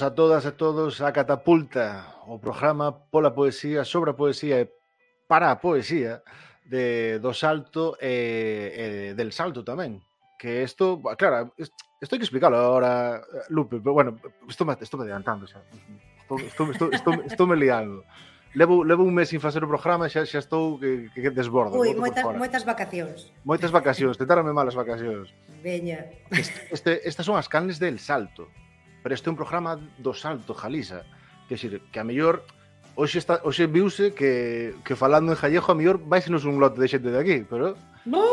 Benvidos a todas e todos a Catapulta, o programa pola poesía, sobre a poesía e para a poesía de, do salto e, e del salto tamén. Que isto, claro, isto hai que explicarlo agora, Lupe, pero bueno, estou me, estou me adelantando xa. Estou, estou, estou, estou, estou me liando. Levo, levo un mes sin facer o programa e xa, xa estou que, que desbordo. Ui, moitas, moitas vacacións. Moitas vacacións, tentarame malas vacacións. Veña. Este, este, estas son as canles del salto pero este é un programa do Salto Jalisa, que xir, que a mellor hoxe está hoxe viuse que, que falando en Jallejo a mellor vaísenos un lote de xente de aquí, pero no.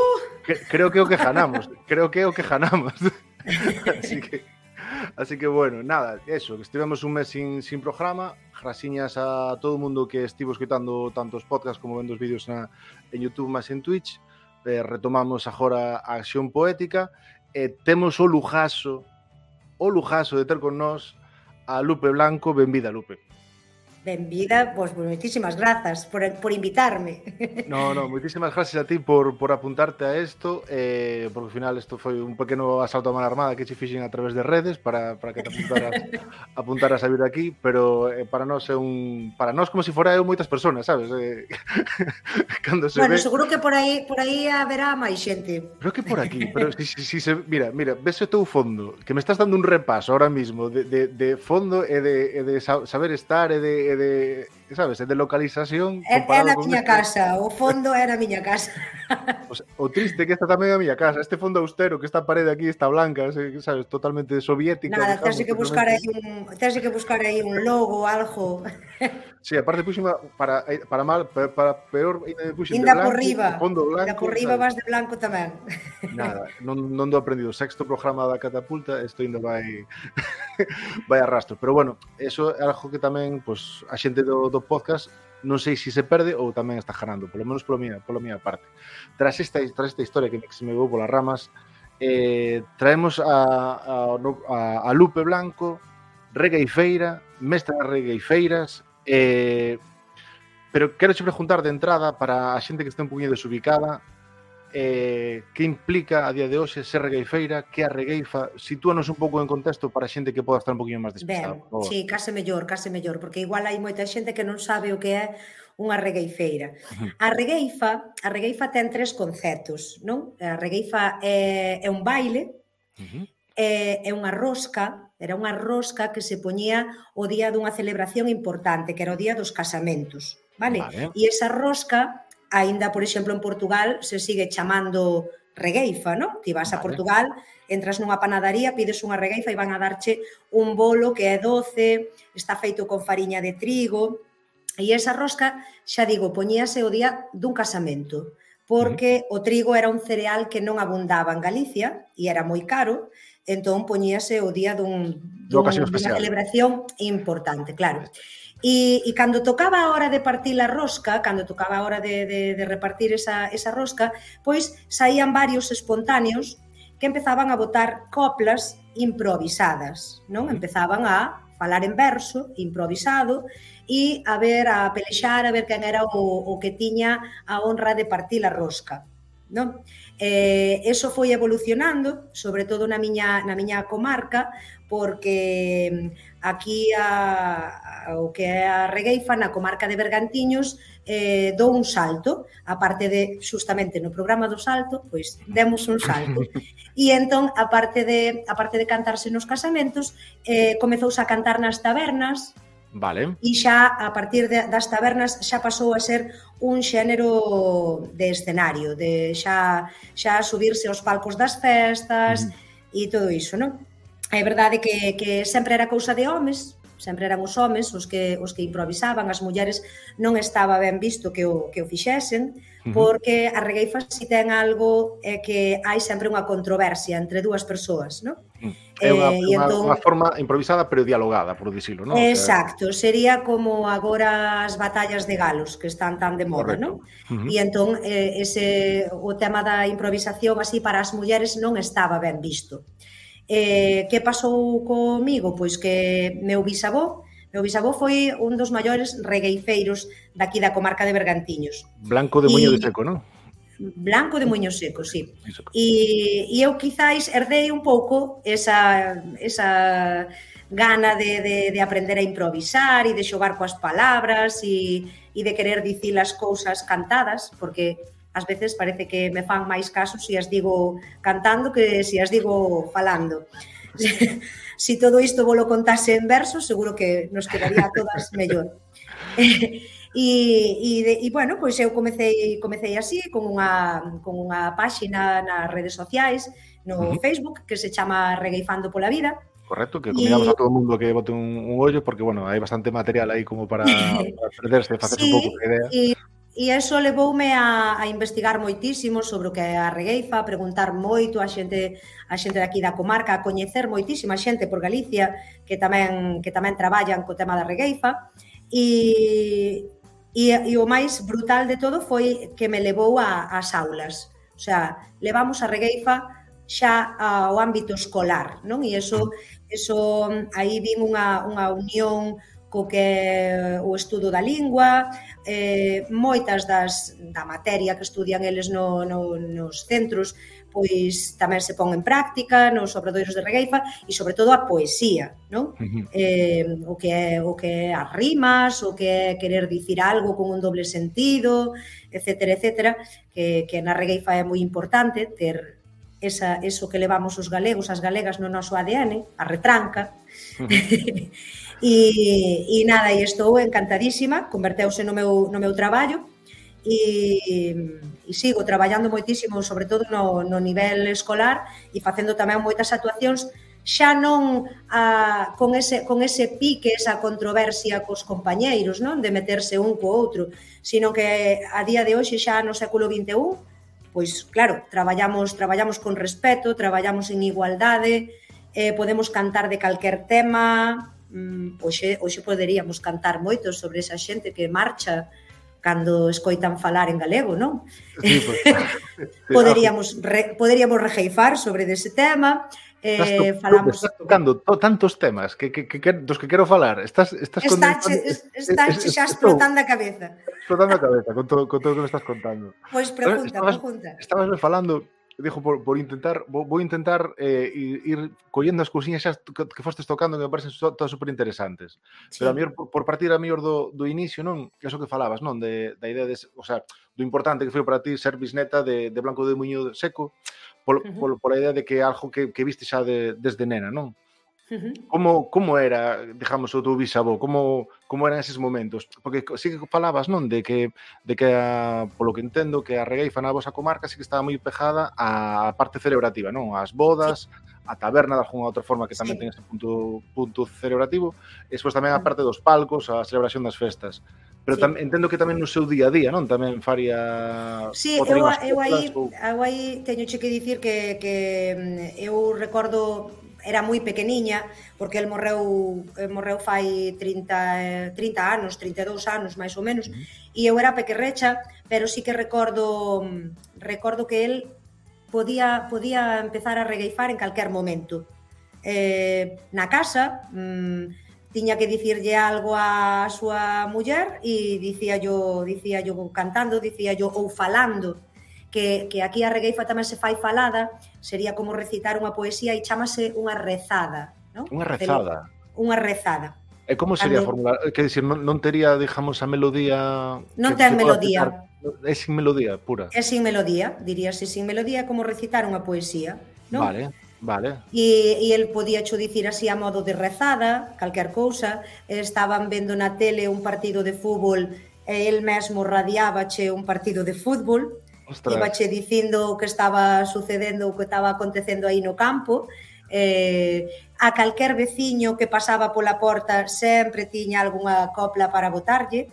que, creo que é o que ganamos, creo que é o que ganamos. así que Así que bueno, nada, eso, que estivemos un mes sin, sin programa, grasiñas a todo o mundo que estivo escutando tantos podcasts como vendo os vídeos na, en Youtube máis en Twitch, eh, retomamos agora a acción poética, e eh, temos o lujazo o lujazo de ter con nós a Lupe Blanco, benvida Lupe. Benvida, pois pues, moitísimas grazas por, por invitarme. No, no, moitísimas gracias a ti por, por apuntarte a isto, eh, porque ao final isto foi un pequeno asalto a mala armada que che fixen a través de redes para, para que te apuntaras, apuntaras a vir aquí, pero eh, para nós é un... para nós como se si fora eu moitas personas, sabes? Eh, cando se bueno, ve... seguro que por aí por aí haberá máis xente. Creo que por aquí, pero si, si, si se... Mira, mira, ves o teu fondo, que me estás dando un repaso ahora mismo de, de, de fondo e de, e de saber estar e de, e de, sabes, é de localización É, é na miña este. casa, o fondo é na miña casa. O, sea, o triste que esta tamén é a miña casa, este fondo austero, que esta parede aquí está blanca, sabes, totalmente soviética. Nada, digamos, tens que buscar aí un, tens que buscar aí un logo, algo. Sí, aparte puxen para, eh, para mal, para, para peor, ainda me puxen de blanco, por riba. fondo blanco. Inda por riba vas de blanco tamén. Nada, non, non do aprendido. Sexto programa da catapulta, isto ainda vai vai a rastro. Pero bueno, eso é algo que tamén pues, a xente do, do do podcast non sei se se perde ou tamén está ganando, polo menos polo mía, polo mía parte. Tras esta, tras esta historia que se me vou polas ramas, eh, traemos a, a, a, a Lupe Blanco, regueifeira, e Feira, mestra de Reggae e Feiras, eh, pero quero che preguntar de entrada para a xente que está un poquinho desubicada, eh, que implica a día de hoxe ser regueifeira, que a regueifa, sitúanos un pouco en contexto para a xente que poda estar un poquinho máis despistada. Ben, sí, case mellor, case mellor, porque igual hai moita xente que non sabe o que é unha regueifeira. A regueifa, a regueifa ten tres conceptos, non? A regueifa é, é un baile, uh -huh. é, é unha rosca, era unha rosca que se poñía o día dunha celebración importante, que era o día dos casamentos, vale? vale. E esa rosca aínda, por exemplo, en Portugal se sigue chamando regueifa, non? Ti vas vale. a Portugal, entras nunha panadaría, pides unha regueifa e van a darche un bolo que é doce, está feito con fariña de trigo, e esa rosca, xa digo, poñíase o día dun casamento, porque uh -huh. o trigo era un cereal que non abundaba en Galicia e era moi caro, entón poñíase o día dun, dun, dunha celebración importante, claro. E, e cando tocaba a hora de partir a rosca, cando tocaba a hora de, de, de repartir esa, esa rosca, pois saían varios espontáneos que empezaban a botar coplas improvisadas, non? Empezaban a falar en verso, improvisado, e a ver, a pelexar, a ver quen era o, o que tiña a honra de partir a rosca. Non? Eh, eso foi evolucionando, sobre todo na miña, na miña comarca, porque mm, aquí a, a, o que é a Regueifa na comarca de Bergantiños eh, dou un salto, a parte de justamente no programa do salto, pois demos un salto. E entón a parte de a parte de cantarse nos casamentos, eh comezouse a cantar nas tabernas, Vale. E xa a partir de, das tabernas xa pasou a ser un xénero de escenario, de xa xa subirse aos palcos das festas mm. e todo iso, non? é verdade que, que sempre era cousa de homes, sempre eran os homes os que os que improvisaban, as mulleres non estaba ben visto que o que o fixesen, porque a regueifa si ten algo é que hai sempre unha controversia entre dúas persoas, non? Mm. Eh, é unha, eh, unha, entón... unha forma improvisada pero dialogada, por dicilo, non? Exacto, sería como agora as batallas de galos que están tan de moda, non? Uh -huh. E entón eh, ese o tema da improvisación así para as mulleres non estaba ben visto. Eh, que pasou comigo? Pois que meu bisavó, meu bisavó foi un dos maiores regueifeiros daqui da comarca de Bergantiños. Blanco de Muño de Seco, non? Blanco de Muño Seco, sí. E, e eu quizáis herdei un pouco esa, esa gana de, de, de aprender a improvisar e de xogar coas palabras e, e de querer dicir as cousas cantadas, porque ás veces parece que me fan máis casos se as digo cantando que se as digo falando. Se, si todo isto volo contase en verso, seguro que nos quedaría a todas mellor. E, e, e, bueno, pois eu comecei comecei así con unha, con unha páxina nas redes sociais, no uh -huh. Facebook, que se chama Regueifando pola Vida, Correcto, que convidamos y... a todo o mundo que bote un, un ollo porque, bueno, hai bastante material aí como para, para perderse, facerse sí, un pouco de idea. Y E eso levoume a, a investigar moitísimo sobre o que é a regueifa, a preguntar moito a xente a xente daqui da comarca, a coñecer moitísima xente por Galicia que tamén que tamén traballan co tema da regueifa e, e, e o máis brutal de todo foi que me levou a, ás aulas. O sea, levamos a regueifa xa ao ámbito escolar, non? E eso, eso aí vin unha, unha unión co que é o estudo da lingua, eh, moitas das, da materia que estudian eles no, no, nos centros, pois tamén se pon en práctica nos obradoiros de regueifa e sobre todo a poesía, non? Uh -huh. Eh, o que é o que é as rimas, o que é querer dicir algo con un doble sentido, etcétera, etcétera, que que na regueifa é moi importante ter esa, eso que levamos os galegos, as galegas no noso ADN, a retranca, E, e nada, e estou encantadísima, converteuse no meu, no meu traballo, e, e sigo traballando moitísimo, sobre todo no, no nivel escolar e facendo tamén moitas actuacións xa non a, con, ese, con ese pique, esa controversia cos compañeiros, non de meterse un co outro, sino que a día de hoxe xa no século XXI, pois claro, traballamos traballamos con respeto, traballamos en igualdade, eh, podemos cantar de calquer tema, Mm, hoxe, hoxe poderíamos cantar moito sobre esa xente que marcha cando escoitan falar en galego, non? Sí, pues, poderíamos re, poderíamos rejeifar sobre dese tema. Eh, estás, falamos estás tocando to, tantos temas que, que, que, que dos que quero falar. Estás estás está, con... es, está es, es, xa explotando a cabeza. Explotando a cabeza con todo con todo que me estás contando. Pois pues pregunta, estabas, pregunta. Estabas falando Dijo por, por intentar, vou intentar eh, ir collendo as cousiñas xa que fostes tocando que me parecen todas super interesantes. Sí. Pero a mellor por, por partir a mellor do, do inicio, non? Que eso que falabas, non? De, da idea de, o sea, do importante que foi para ti ser bisneta de, de Blanco de Muño Seco, por, uh -huh. por por a idea de que algo que, que viste xa de, desde nena, non? Uh -huh. Como, como era, digamos, o teu bisavó? Como, como eran eses momentos? Porque sí que falabas, non? De que, de que a, polo que entendo, que a regueifa na vosa comarca sí que estaba moi pejada á parte celebrativa, non? As bodas, sí a taberna de alguna outra forma que tamén sí. ten ese punto punto celebrativo, e despois tamén a mm. parte dos palcos, a celebración das festas. Pero sí. tam, entendo que tamén no seu día a día, non? Tamén faría Sí, eu, eu aí, ou... eu aí teño che que dicir que que mm, eu recordo era moi pequeniña, porque el morreu el morreu fai 30, 30 anos, 32 anos, máis ou menos, uh -huh. e eu era pequerrecha, pero sí que recordo recordo que el podía, podía empezar a regueifar en calquer momento. Eh, na casa, mmm, tiña que dicirlle algo á súa muller e dicía yo, dicía yo cantando, dicía yo ou falando que, que aquí a regueifa tamén se fai falada, sería como recitar unha poesía e chamase unha rezada. ¿no? Unha rezada? Unha rezada. E como sería Cando... a? Quer dicir, non, non tería, digamos, a melodía... Non ten melodía. É sin melodía pura. É sin melodía, diríase sin melodía, como recitar unha poesía. Non? Vale. Vale. E, e el podía cho dicir así a modo de rezada, calquer cousa. Estaban vendo na tele un partido de fútbol e el mesmo radiaba che un partido de fútbol. Ostras. Ibache dicindo o que estaba sucedendo, o que estaba acontecendo aí no campo, eh, a calquer veciño que pasaba pola porta sempre tiña algunha copla para botarlle.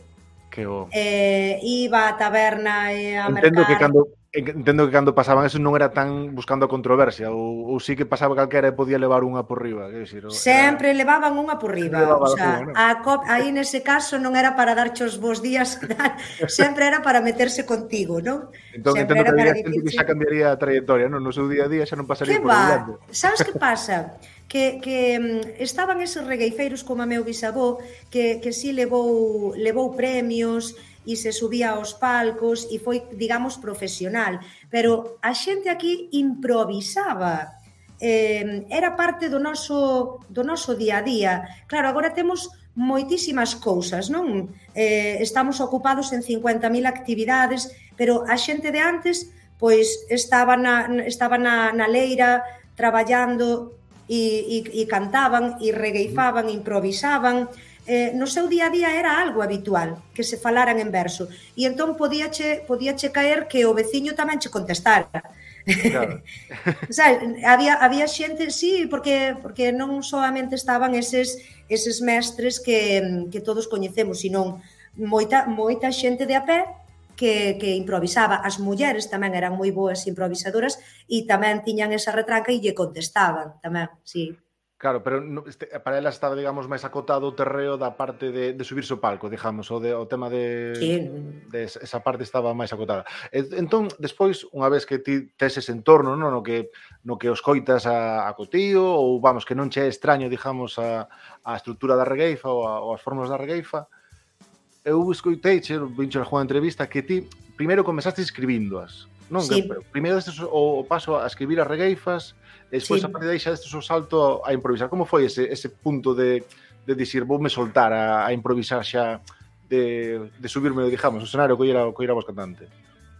Que bo. Eh, iba á taberna e a Entendo mercar... que cando entendo que cando pasaban eso non era tan buscando a controversia ou, ou sí que pasaba calquera e podía levar unha por riba que decir, era... sempre levaban unha por riba o sea, unha, a COP aí nese caso non era para darche os bons días sempre era para meterse contigo non? entón sempre entendo que había gente que xa cambiaría a trayectoria non? no seu día a día xa non pasaría que por va? sabes que pasa? que, que mm, estaban esos regueifeiros como a meu bisabó que, que si sí levou, levou premios e se subía aos palcos e foi, digamos, profesional. Pero a xente aquí improvisaba, eh, era parte do noso, do noso día a día. Claro, agora temos moitísimas cousas, non? Eh, estamos ocupados en 50.000 actividades, pero a xente de antes pois estaba na, estaba na, na leira traballando e, e, e cantaban, e regueifaban, improvisaban, eh, no seu día a día era algo habitual que se falaran en verso e entón podíache, podíache caer que o veciño tamén che contestara claro. sabes, había, había xente, sí, porque, porque non solamente estaban eses, eses mestres que, que todos coñecemos, sino moita, moita xente de a pé que, que improvisaba. As mulleres tamén eran moi boas improvisadoras e tamén tiñan esa retranca e lle contestaban tamén, sí. Claro, pero no, este, para ela estaba, digamos, máis acotado o terreo da parte de, de subirse o palco, digamos, o, de, o tema de, sí. de esa parte estaba máis acotada. Entón, despois, unha vez que ti tes ese entorno, non, no que no que os coitas a, a cotío, ou vamos, que non che é extraño, digamos, a, a estrutura da regueifa ou, a, ou as formas da regueifa, eu escoitei, che, vincho a entrevista, que ti primeiro comezaste escribíndoas, Non, sí. que, primeiro destes o paso a escribir as regueifas, e despois sí. a partir de aí xa destes o salto a improvisar. Como foi ese, ese punto de, de dicir, voume soltar a, a improvisar xa de, de subirme, digamos, o escenario que era, que era vos cantante?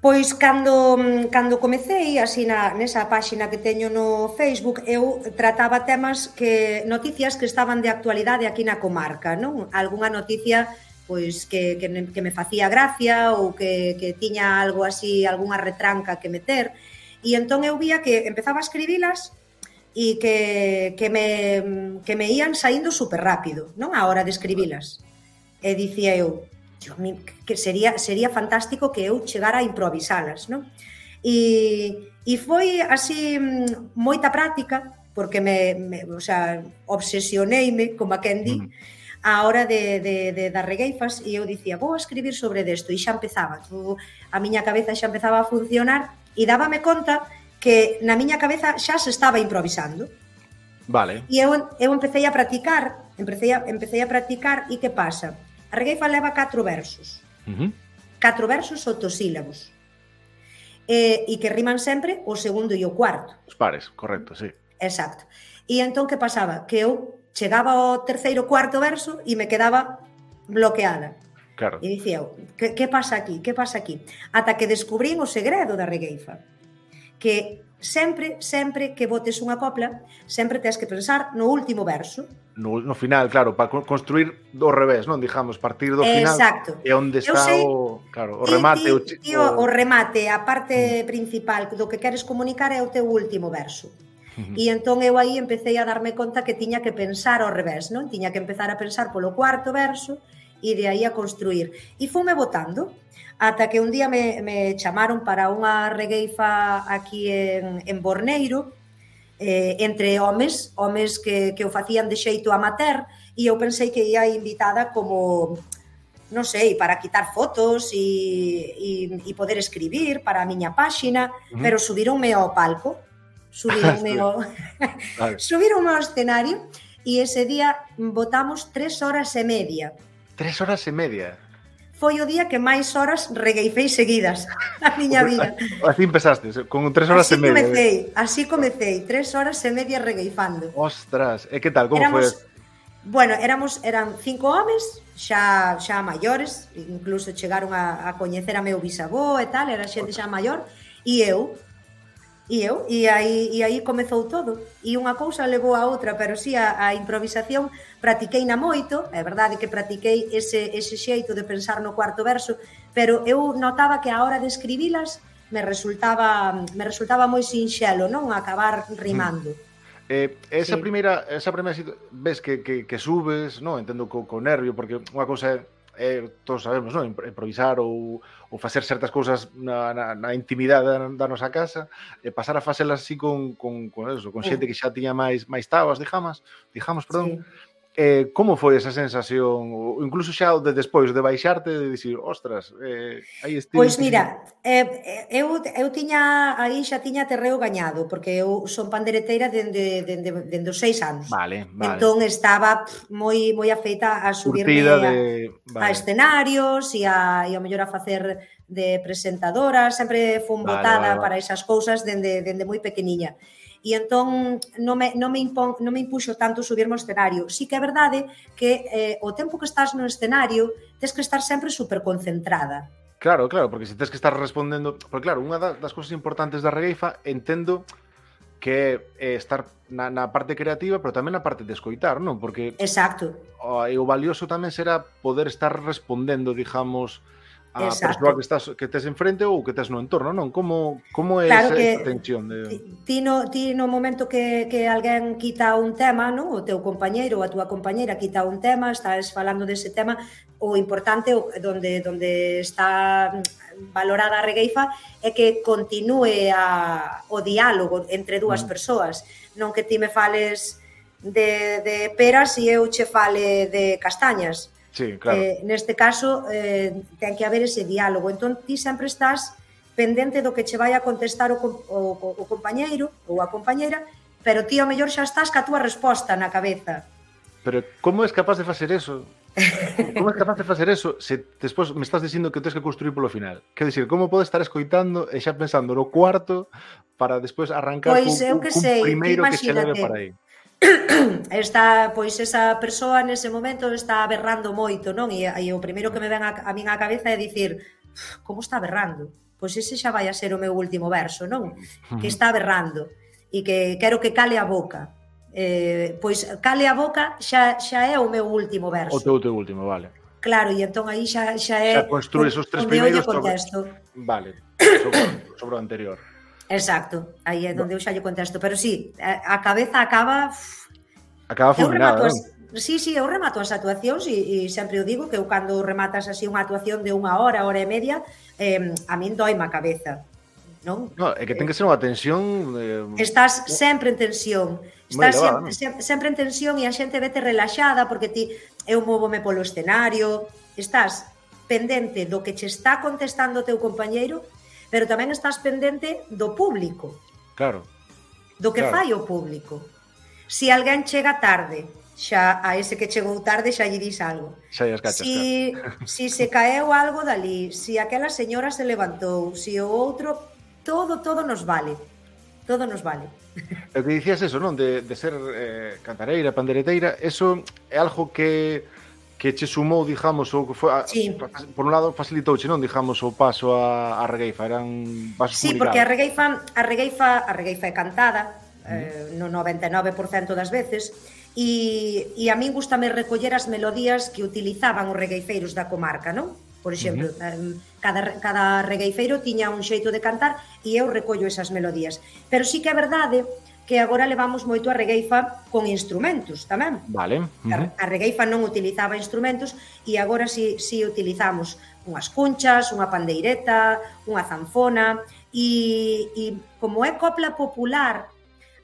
Pois cando, cando comecei así na, nesa páxina que teño no Facebook, eu trataba temas que noticias que estaban de actualidade aquí na comarca, non? Alguna noticia pois que, que, que me facía gracia ou que, que tiña algo así, algunha retranca que meter. E entón eu vía que empezaba a escribilas e que, que, me, que me ían saindo super rápido, non? A hora de escribilas. E dicía eu, que sería, sería fantástico que eu chegara a improvisalas, non? E, e foi así mm, moita práctica, porque me, me o sea, obsesioneime, como a quen di, mm a hora de, de, de dar regueifas e eu dicía, vou a escribir sobre desto e xa empezaba, todo, a miña cabeza xa empezaba a funcionar e dábame conta que na miña cabeza xa se estaba improvisando. Vale. E eu, eu empecé a practicar, empecé a, empecé a practicar e que pasa? A regueifa leva catro versos. Uh -huh. Catro versos autosílabos. E, e que riman sempre o segundo e o cuarto. Os pares, correcto, sí. Exacto. E entón que pasaba? Que eu chegaba ao terceiro, cuarto verso e me quedaba bloqueada. Claro. E dicía, que, que pasa aquí, que pasa aquí? Ata que descubrín o segredo da regueifa. Que sempre, sempre que botes unha copla, sempre tens que pensar no último verso. No, no final, claro, para construir do revés, non? Dijamos, partir do final Exacto. e onde está sei, o, claro, o ti, remate. Ti, o, ti, o, o remate, a parte mm. principal do que queres comunicar é o teu último verso. E entón eu aí empecé a darme conta que tiña que pensar ao revés, non? Tiña que empezar a pensar polo cuarto verso e de aí a construir. E fume votando, ata que un día me, me chamaron para unha regueifa aquí en, en Borneiro, eh, entre homes, homes que, que o facían de xeito amateur, e eu pensei que ia invitada como non sei, para quitar fotos e, e, e poder escribir para a miña páxina, uh -huh. pero subironme ao palco subíronme ao, vale. subíronme ao escenario e ese día votamos tres horas e media. Tres horas e media? Foi o día que máis horas regueifei seguidas a miña vida. Así empezaste, con tres horas así e media. Comecei, ¿eh? así comecei, tres horas e media regueifando. Ostras, ¿eh? e que tal, como Éramos, foi? Bueno, éramos, eran cinco homes, xa, xa maiores, incluso chegaron a, a coñecer a meu bisavó e tal, era xente xa maior, e eu, E eu, e aí, e aí comezou todo. E unha cousa levou a outra, pero si sí, a, a improvisación practiquei na moito, é verdade que practiquei ese, ese xeito de pensar no cuarto verso, pero eu notaba que a hora de escribilas me resultaba me resultaba moi sinxelo, non acabar mm. rimando. Mm. Eh, esa sí. primeira esa primeira ves que, que, que subes, non, entendo co, co nervio porque unha cousa é eh, todos sabemos, non? improvisar ou, ou facer certas cousas na, na, na intimidade da, da nosa casa, e pasar a facelas así con, con, con, eso, con xente que xa tiña máis máis tabas, digamos, digamos perdón, sí Eh, como foi esa sensación? Incluso xa de despois de baixarte de dicir, ostras, eh, aí estive. Pois mira, eh, eh, eu, eu tiña aí xa tiña terreo gañado, porque eu son pandereteira dende, dende, dende os seis anos. Vale, vale. Entón estaba pff, moi moi afeita a subirme de... a, vale. a escenarios e a, e ao mellor a facer de presentadora, sempre fun vale, botada vale, vale. para esas cousas dende, dende moi pequeniña e entón non me, non me, impon, non me impuxo tanto subirme ao escenario. Sí que é verdade que eh, o tempo que estás no escenario tens que estar sempre super concentrada. Claro, claro, porque se tens que estar respondendo... Porque claro, unha das cousas importantes da regueifa, entendo que é eh, estar na, na parte creativa, pero tamén na parte de escoitar, non? Porque Exacto. O, o valioso tamén será poder estar respondendo, digamos, a Exacto. persoa que estás que tes enfrente ou que tes no entorno, non? Como como é claro esa, que esa tensión de ti no ti no momento que que alguén quita un tema, non? O teu compañeiro ou a túa compañeira quita un tema, estás falando dese tema, o importante o donde donde está valorada a regueifa é que continúe a o diálogo entre dúas mm. persoas, non que ti me fales de, de peras e eu che fale de castañas Sí, claro. Eh, neste caso, eh, ten que haber ese diálogo. Entón, ti sempre estás pendente do que che vai a contestar o, o, o compañeiro ou a compañeira, pero ti ao mellor xa estás ca túa resposta na cabeza. Pero como és capaz de facer eso? Como és capaz de facer eso se despois me estás dicindo que tens que construir polo final? Quer dizer, como podes estar escoitando e xa pensando no cuarto para despois arrancar pois, cun, eu que cun sei, primeiro que se leve para aí? está pois esa persoa nese momento está berrando moito, non? E, e o primeiro que me ven a, a min á cabeza é dicir, como está berrando? Pois ese xa vai a ser o meu último verso, non? Que está berrando e que quero que cale a boca. Eh, pois cale a boca xa, xa é o meu último verso. O teu, teu último, vale. Claro, e entón aí xa, xa é... Xa construes os tres primeiros... Sobre... Vale, sobre, sobre o anterior. Exacto, aí é onde eu xa lle contesto, pero sí, a cabeza acaba acaba fulminada, non? Sí, sí, eu remato as actuacións e, e sempre o digo que eu cando rematas así unha actuación de unha hora, hora e media, eh, a min doi a cabeza. Non? No, é que ten que ser unha tensión... Eh, estás sempre en tensión. Estás elevada, sempre, ¿no? sempre en tensión e a xente vete relaxada porque ti eu móvome polo escenario, estás pendente do que che está contestando o teu compañeiro pero tamén estás pendente do público. Claro. Do que claro. fai o público. Se si alguén chega tarde, xa a ese que chegou tarde xa lle dis algo. Xa lle escachas, si, claro. si se caeu algo dali, si aquela señora se levantou, si o outro, todo, todo nos vale. Todo nos vale. O que dicías eso, non? De, de ser eh, cantareira, pandereteira, eso é algo que que che sumou, digamos, ou que foi a, sí. por un lado facilitouche, non, digamos, o paso a, a regueifa, eran vasos Sí, porque a regueifa, a regueifa, a regueifa é cantada, mm. eh, no 99% das veces, e, e a min gustame recoller as melodías que utilizaban os regueifeiros da comarca, non? Por exemplo, uh -huh. cada, cada regueifeiro tiña un xeito de cantar e eu recollo esas melodías. Pero sí que é verdade que agora levamos moito a regueifa con instrumentos tamén. Vale. Uh -huh. A regueifa non utilizaba instrumentos e agora si, si utilizamos unhas cunchas, unha pandeireta, unha zanfona e, e como é copla popular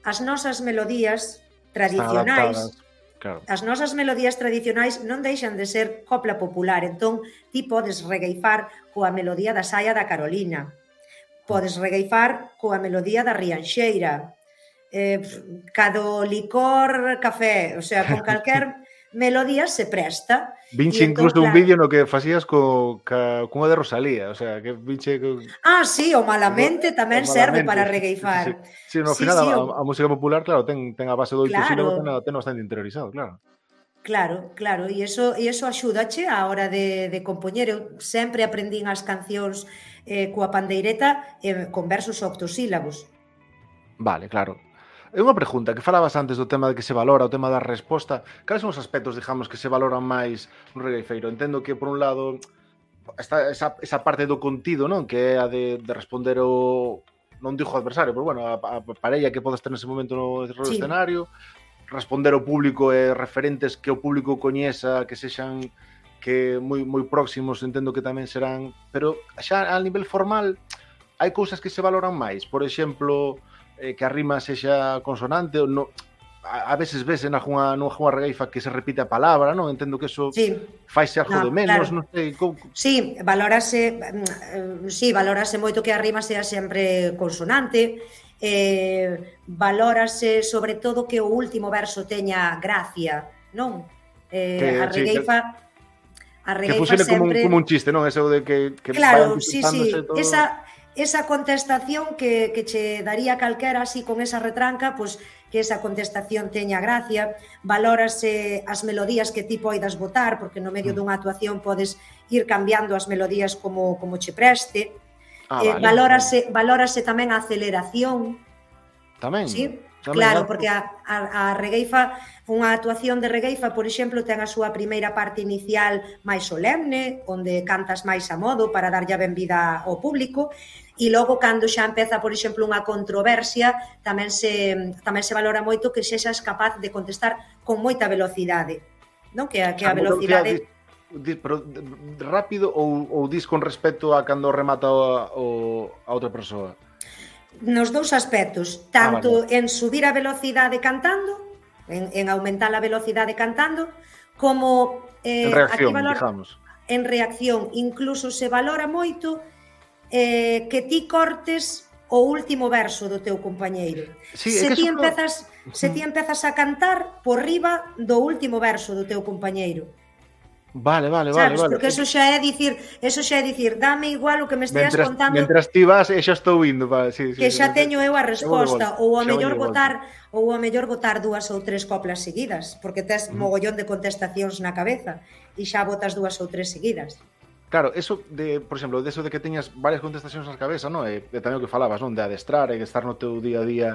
as nosas melodías tradicionais Claro. As nosas melodías tradicionais non deixan de ser copla popular, entón ti podes regueifar coa melodía da saia da Carolina, podes regueifar coa melodía da Rianxeira, eh, cado licor, café, o sea, con calquer melodía se presta. Vinche incluso claro, un vídeo no que facías co, ca, cunha de Rosalía, o sea, que vinche... Co... Ah, sí, o malamente tamén o malamente. serve para regueifar. Sí, sí, sí no, ao final sí, sí, a, a, música popular, claro, ten, ten a base do claro. sílabo, ten, ten bastante interiorizado, claro. Claro, claro, e eso, e eso axúdache a hora de, de compoñer. Eu sempre aprendín as cancións eh, coa pandeireta eh, con versos octosílabos. Vale, claro. É unha pregunta que falabas antes do tema de que se valora, o tema da resposta. Cales son os aspectos, digamos, que se valoran máis no regueifeiro? Entendo que, por un lado, está esa, esa parte do contido, non? Que é a de, de responder o non dixo adversario, pero bueno, a, a parella que podes ter nese momento no sí. escenario, responder ao público e eh, referentes que o público coñeza, que sexan que moi moi próximos, entendo que tamén serán, pero xa a nivel formal hai cousas que se valoran máis, por exemplo, eh, que a rima sexa consonante ou no, a, a veces ves en algunha, nunha regueifa que se repite a palabra, non? Entendo que eso sí. faise algo no, de menos, claro. non sei como... Sí, valorase, mm, eh, sí, valorase moito que a rima sea sempre consonante, eh, valórase sobre todo que o último verso teña gracia, non? Eh, que, a regueifa sí, que, a regueifa que sempre... como un, como un chiste, non? Eso de que, que claro, sí, sí, todo... esa, esa contestación que, que che daría calquera así con esa retranca, pois que esa contestación teña gracia, valórase as melodías que ti poidas botar, porque no medio mm. dunha actuación podes ir cambiando as melodías como, como che preste, ah, eh, vale, eh, valórase, vale. valórase tamén a aceleración. Tamén? Sí, tamén, claro, porque a, a, a regueifa, unha actuación de regueifa, por exemplo, ten a súa primeira parte inicial máis solemne, onde cantas máis a modo para darlle a benvida ao público, e logo cando xa empeza, por exemplo, unha controversia, tamén se tamén se valora moito que sexas capaz de contestar con moita velocidade, non? Que a que a ah, velocidade pero, eh, rápido ou, ou dis con respecto a cando remata o, o, a outra persoa? Nos dous aspectos, ah, tanto ah, vale. en subir a velocidade cantando, en, en aumentar a velocidade cantando, como eh, en reacción, aquí valor, digamos. En reacción, incluso se valora moito eh, que ti cortes o último verso do teu compañeiro. Sí, se ti empezas se ti empezas a cantar por riba do último verso do teu compañeiro. Vale, vale, vale, vale. Porque eso xa é dicir, eso xa é dicir, dame igual o que me esteas mentras, contando. Mentras ti vas, eh, xa estou indo, vale, sí, sí, que xa teño eu a resposta ou a mellor botar ou a mellor botar dúas ou tres coplas seguidas, porque tes mm. mogollón de contestacións na cabeza e xa botas dúas ou tres seguidas. Claro, eso de, por exemplo, de eso de que teñas varias contestacións na cabeza, non? E, eh, e tamén o que falabas, non? De adestrar e de estar no teu día a día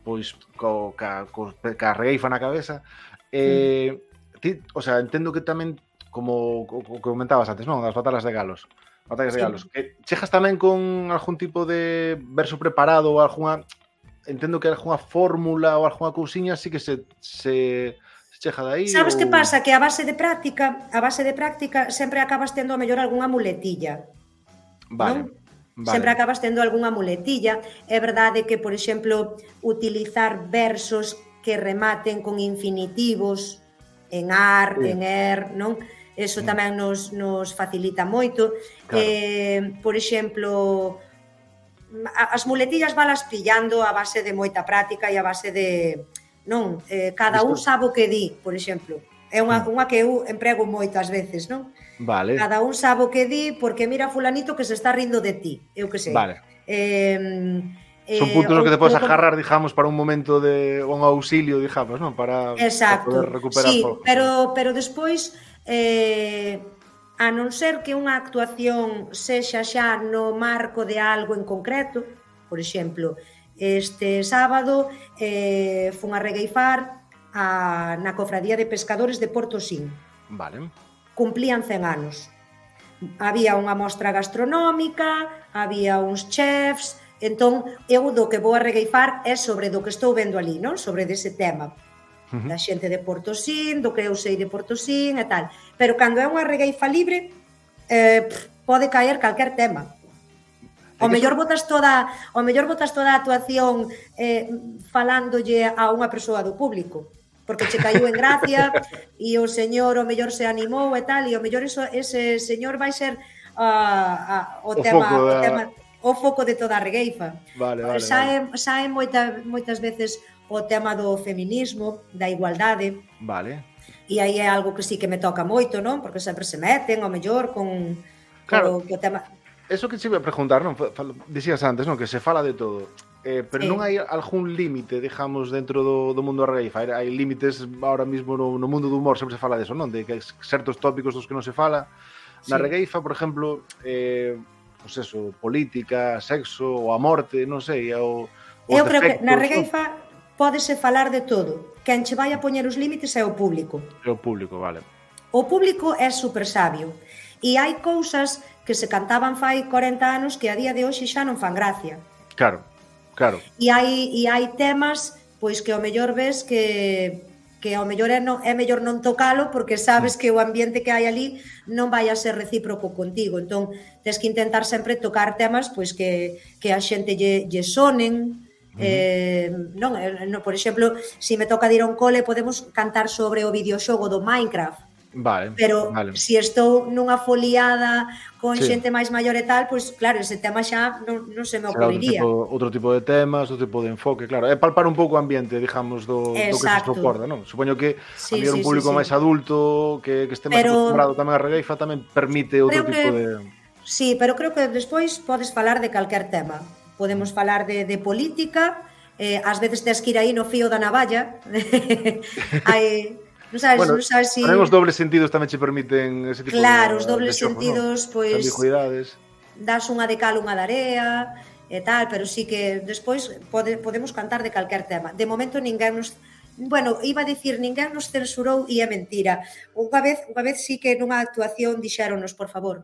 pois co, ca, co, ca reifa na cabeza. Eh, mm. ti, o sea, entendo que tamén como o que comentabas antes, non? Das batalas de galos. Batallas sí. de galos. Que chejas tamén con algún tipo de verso preparado ou algunha entendo que algunha fórmula ou algunha cousiña así que se se chega de aí. Sabes ou... que pasa? Que a base de práctica, a base de práctica sempre acabas tendo a mellor algunha muletilla. Vale. Non? Vale. Sempre acabas tendo algunha muletilla. É verdade que, por exemplo, utilizar versos que rematen con infinitivos en ar, sí. en er, non? Eso mm. tamén nos, nos facilita moito. Claro. Eh, por exemplo, as muletillas valas pillando a base de moita práctica e a base de non? Eh, cada un sabe o que di, por exemplo. É unha, mm. unha que eu emprego moitas veces, non? Vale. Cada un sabe o que di porque mira fulanito que se está rindo de ti, eu que sei. Vale. Eh, eh, Son puntos eh, que te podes agarrar, digamos, para un momento de un auxilio, digamos, non? Para, Exacto. para poder recuperar. Sí, por... pero, pero despois eh, a non ser que unha actuación sexa xa no marco de algo en concreto, por exemplo, Este sábado eh, fun a regueifar a, na Cofradía de Pescadores de Porto Sin. Vale. Cumplían 100 anos. Había unha mostra gastronómica, había uns chefs, entón eu do que vou a regueifar é sobre do que estou vendo ali, non? Sobre dese tema. Uh -huh. Da xente de Portosín, do que eu sei de Portosín e tal. Pero cando é unha regueifa libre, eh, pff, pode caer calquer tema. O mellor botas toda, o mellor botas toda a actuación eh, falándolle a unha persoa do público porque che caiu en gracia e o señor o mellor se animou e tal e o mellor eso, ese señor vai ser uh, uh, o, o tema, o, tema o foco de toda a regueifa. Vale, vale, sae, vale. sae moita, moitas veces o tema do feminismo, da igualdade. Vale. E aí é algo que sí que me toca moito, non? Porque sempre se meten, ao mellor, con, claro. co, co tema eso que se iba a preguntar, non? Dicías antes, non? Que se fala de todo. Eh, pero sí. non hai algún límite, digamos, dentro do, do mundo da? Hai, límites ahora mismo no, no mundo do humor, sempre se fala de eso, non? De que certos tópicos dos que non se fala. Na sí. regueifa, por exemplo, eh, pues eso, política, sexo, ou a morte, non sei, ou, ou Eu creo que na regueifa pódese falar de todo. Quen che vai a poñer os límites é o público. É o público, vale. O público é super sabio. E hai cousas que se cantaban fai 40 anos que a día de hoxe xa non fan gracia. Claro, claro. E hai, e hai temas pois que ao mellor ves que que ao mellor é, non, é mellor non tocalo porque sabes que o ambiente que hai ali non vai a ser recíproco contigo. Entón, tens que intentar sempre tocar temas pois que, que a xente lle, lle sonen, Uh -huh. Eh, non, eh, no, por exemplo, se si me toca dir a un cole podemos cantar sobre o videoxogo do Minecraft Vale, Pero vale. se estou nunha foliada con sí. xente máis maior e tal, pois claro, ese tema xa non, non se me ocurriría. Será outro tipo, outro tipo de temas, outro tipo de enfoque, claro. É palpar un pouco o ambiente, digamos, do, Exacto. do que se soporta, non? Supoño que sí, a sí, un público sí, sí. máis adulto, que, que este máis Pero... acostumbrado tamén a regueifa, tamén permite outro creo tipo que... de... Sí, pero creo que despois podes falar de calquer tema. Podemos mm. falar de, de política, eh, ás veces tes que ir aí no fío da navalla. hai, Non sabes, bueno, non sabes si... os dobles sentidos tamén che permiten ese tipo claro, de... Claro, os dobles de sentidos, no? pois... Ambigüidades. Das unha de cal, unha de area, e tal, pero sí que despois pode, podemos cantar de calquer tema. De momento ninguén nos bueno, iba a dicir, ninguén nos censurou e é mentira. Unha vez, unha vez sí que nunha actuación dixéronos, por favor,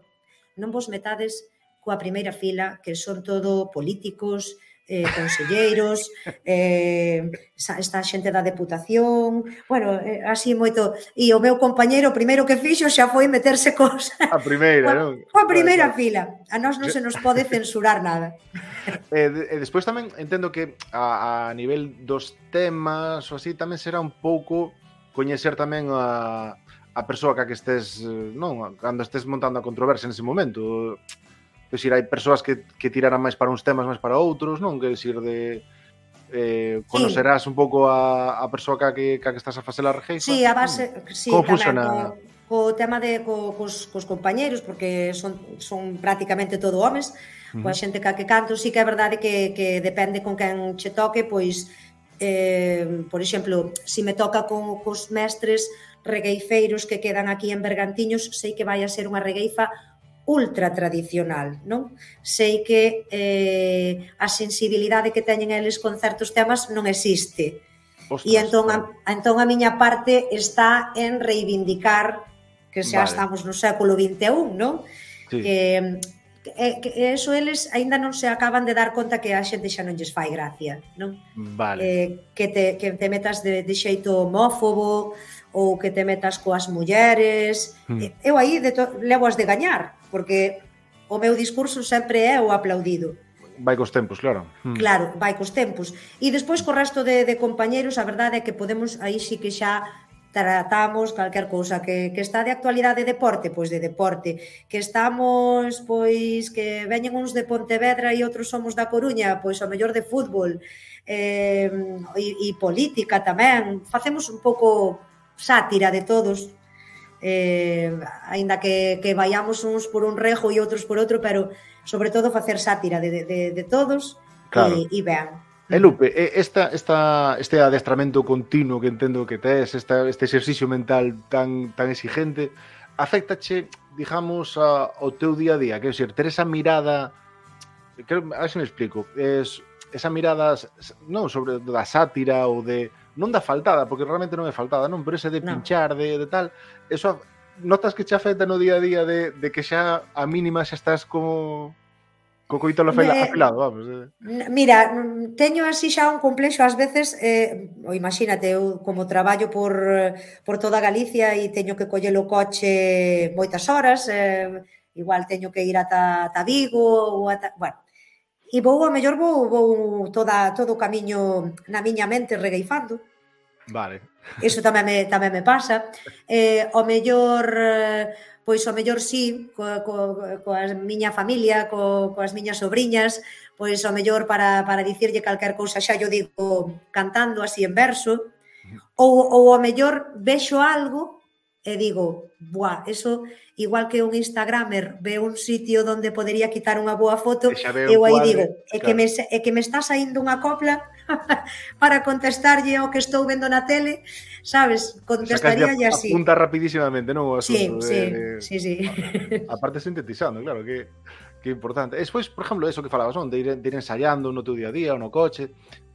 non vos metades coa primeira fila, que son todo políticos, eh, conselleiros, eh, esta xente da deputación, bueno, eh, así moito. E o meu compañeiro, o primeiro que fixo xa foi meterse cos... A primeira, non? A primeira claro, fila. A nós non se nos pode censurar nada. E, eh, e eh, despois tamén entendo que a, a nivel dos temas ou así tamén será un pouco coñecer tamén a, a persoa ca que estés, non, cando estés montando a controversia nese momento decir, hai persoas que, que tiraran máis para uns temas, máis para outros, non? Que decir, de eh, conocerás sí. un pouco a, a persoa ca que, ca que estás a facer a rejeifa. Sí, a base... Mm. Sí, Como funciona? Co, co tema de co, cos, cos compañeiros, porque son, son prácticamente todo homes, uh -huh. coa xente ca que canto, sí que é verdade que, que depende con quen che toque, pois, eh, por exemplo, se si me toca con, cos mestres regueifeiros que quedan aquí en Bergantiños, sei que vai a ser unha regueifa ultra tradicional, non? Sei que eh, a sensibilidade que teñen eles con certos temas non existe. Ostras, e entón a, entón a miña parte está en reivindicar que xa vale. estamos no século 21, non? Sí. Que, que, que eso eles aínda non se acaban de dar conta que a xente xa non lles fai gracia, non? Vale. Eh, que, te, que te metas de, de xeito homófobo ou que te metas coas mulleres. Hmm. Eh, eu aí de to, levo as de gañar, porque o meu discurso sempre é o aplaudido. Vai cos tempos, claro. Hmm. Claro, vai cos tempos. E despois co resto de, de compañeiros, a verdade é que podemos, aí sí que xa tratamos calquer cousa que, que está de actualidade de deporte, pois de deporte, que estamos, pois, que veñen uns de Pontevedra e outros somos da Coruña, pois o mellor de fútbol, eh, e, e política tamén, facemos un pouco sátira de todos, eh, aínda que, que vayamos uns por un rejo e outros por outro, pero sobre todo facer sátira de, de, de todos claro. e, e ben. E eh, Lupe, eh, esta, esta, este adestramento continuo que entendo que tes, esta, este exercicio mental tan, tan exigente, afectache, digamos, a, ao teu día a día? Quer dizer, ter esa mirada... Creo, a ver se me explico. Es, esa mirada non sobre da sátira ou de non da faltada, porque realmente non é faltada, non, pero ese de pinchar, no. de, de tal, eso notas que xa afecta no día a día de, de que xa a mínima xa estás como co coito afela, afilado, vamos. Eh. Mira, teño así xa un complexo ás veces, eh, o imagínate, eu como traballo por, por toda Galicia e teño que coller o coche moitas horas, eh, igual teño que ir ata, ata Vigo ou ata... Bueno, e vou a mellor vou, vou toda, todo o camiño na miña mente regueifando. Vale. Iso tamén me, tamén me pasa. Eh, o mellor pois o mellor sí, co, co, coa miña familia, co, coas miñas sobrinhas, pois o mellor para, para dicirlle calquer cousa xa yo digo cantando así en verso, ou, ou o mellor vexo algo e digo, buah, eso igual que un instagramer ve un sitio donde podería quitar unha boa foto, eu aí digo, é claro. que me é que me está saindo unha copla para contestarlle ao que estou vendo na tele, sabes? Contestaría e así. Apunta rapidísimamente, non o asunto. Sí, de, sí, de... sí, sí. Aparte sintetizando, claro que que importante. Despois, por exemplo, eso que falabas, non? De ir, de ir ensayando no teu día a día ou no coche,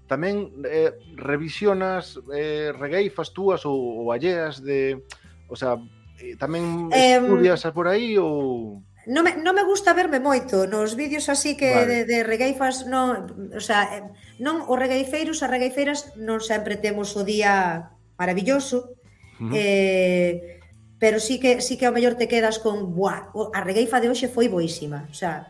tamén eh, revisionas eh, regueifas túas ou, ou alleas de O sea, eh, tamén estudias eh, por aí ou Non me, non me gusta verme moito nos vídeos así que vale. de, de regueifas non, o sea, non os regueifeiros, as regueifeiras non sempre temos o día maravilloso. Uh -huh. Eh, pero sí que sí que ao mellor te quedas con, buah, a regueifa de hoxe foi boísima, o sea,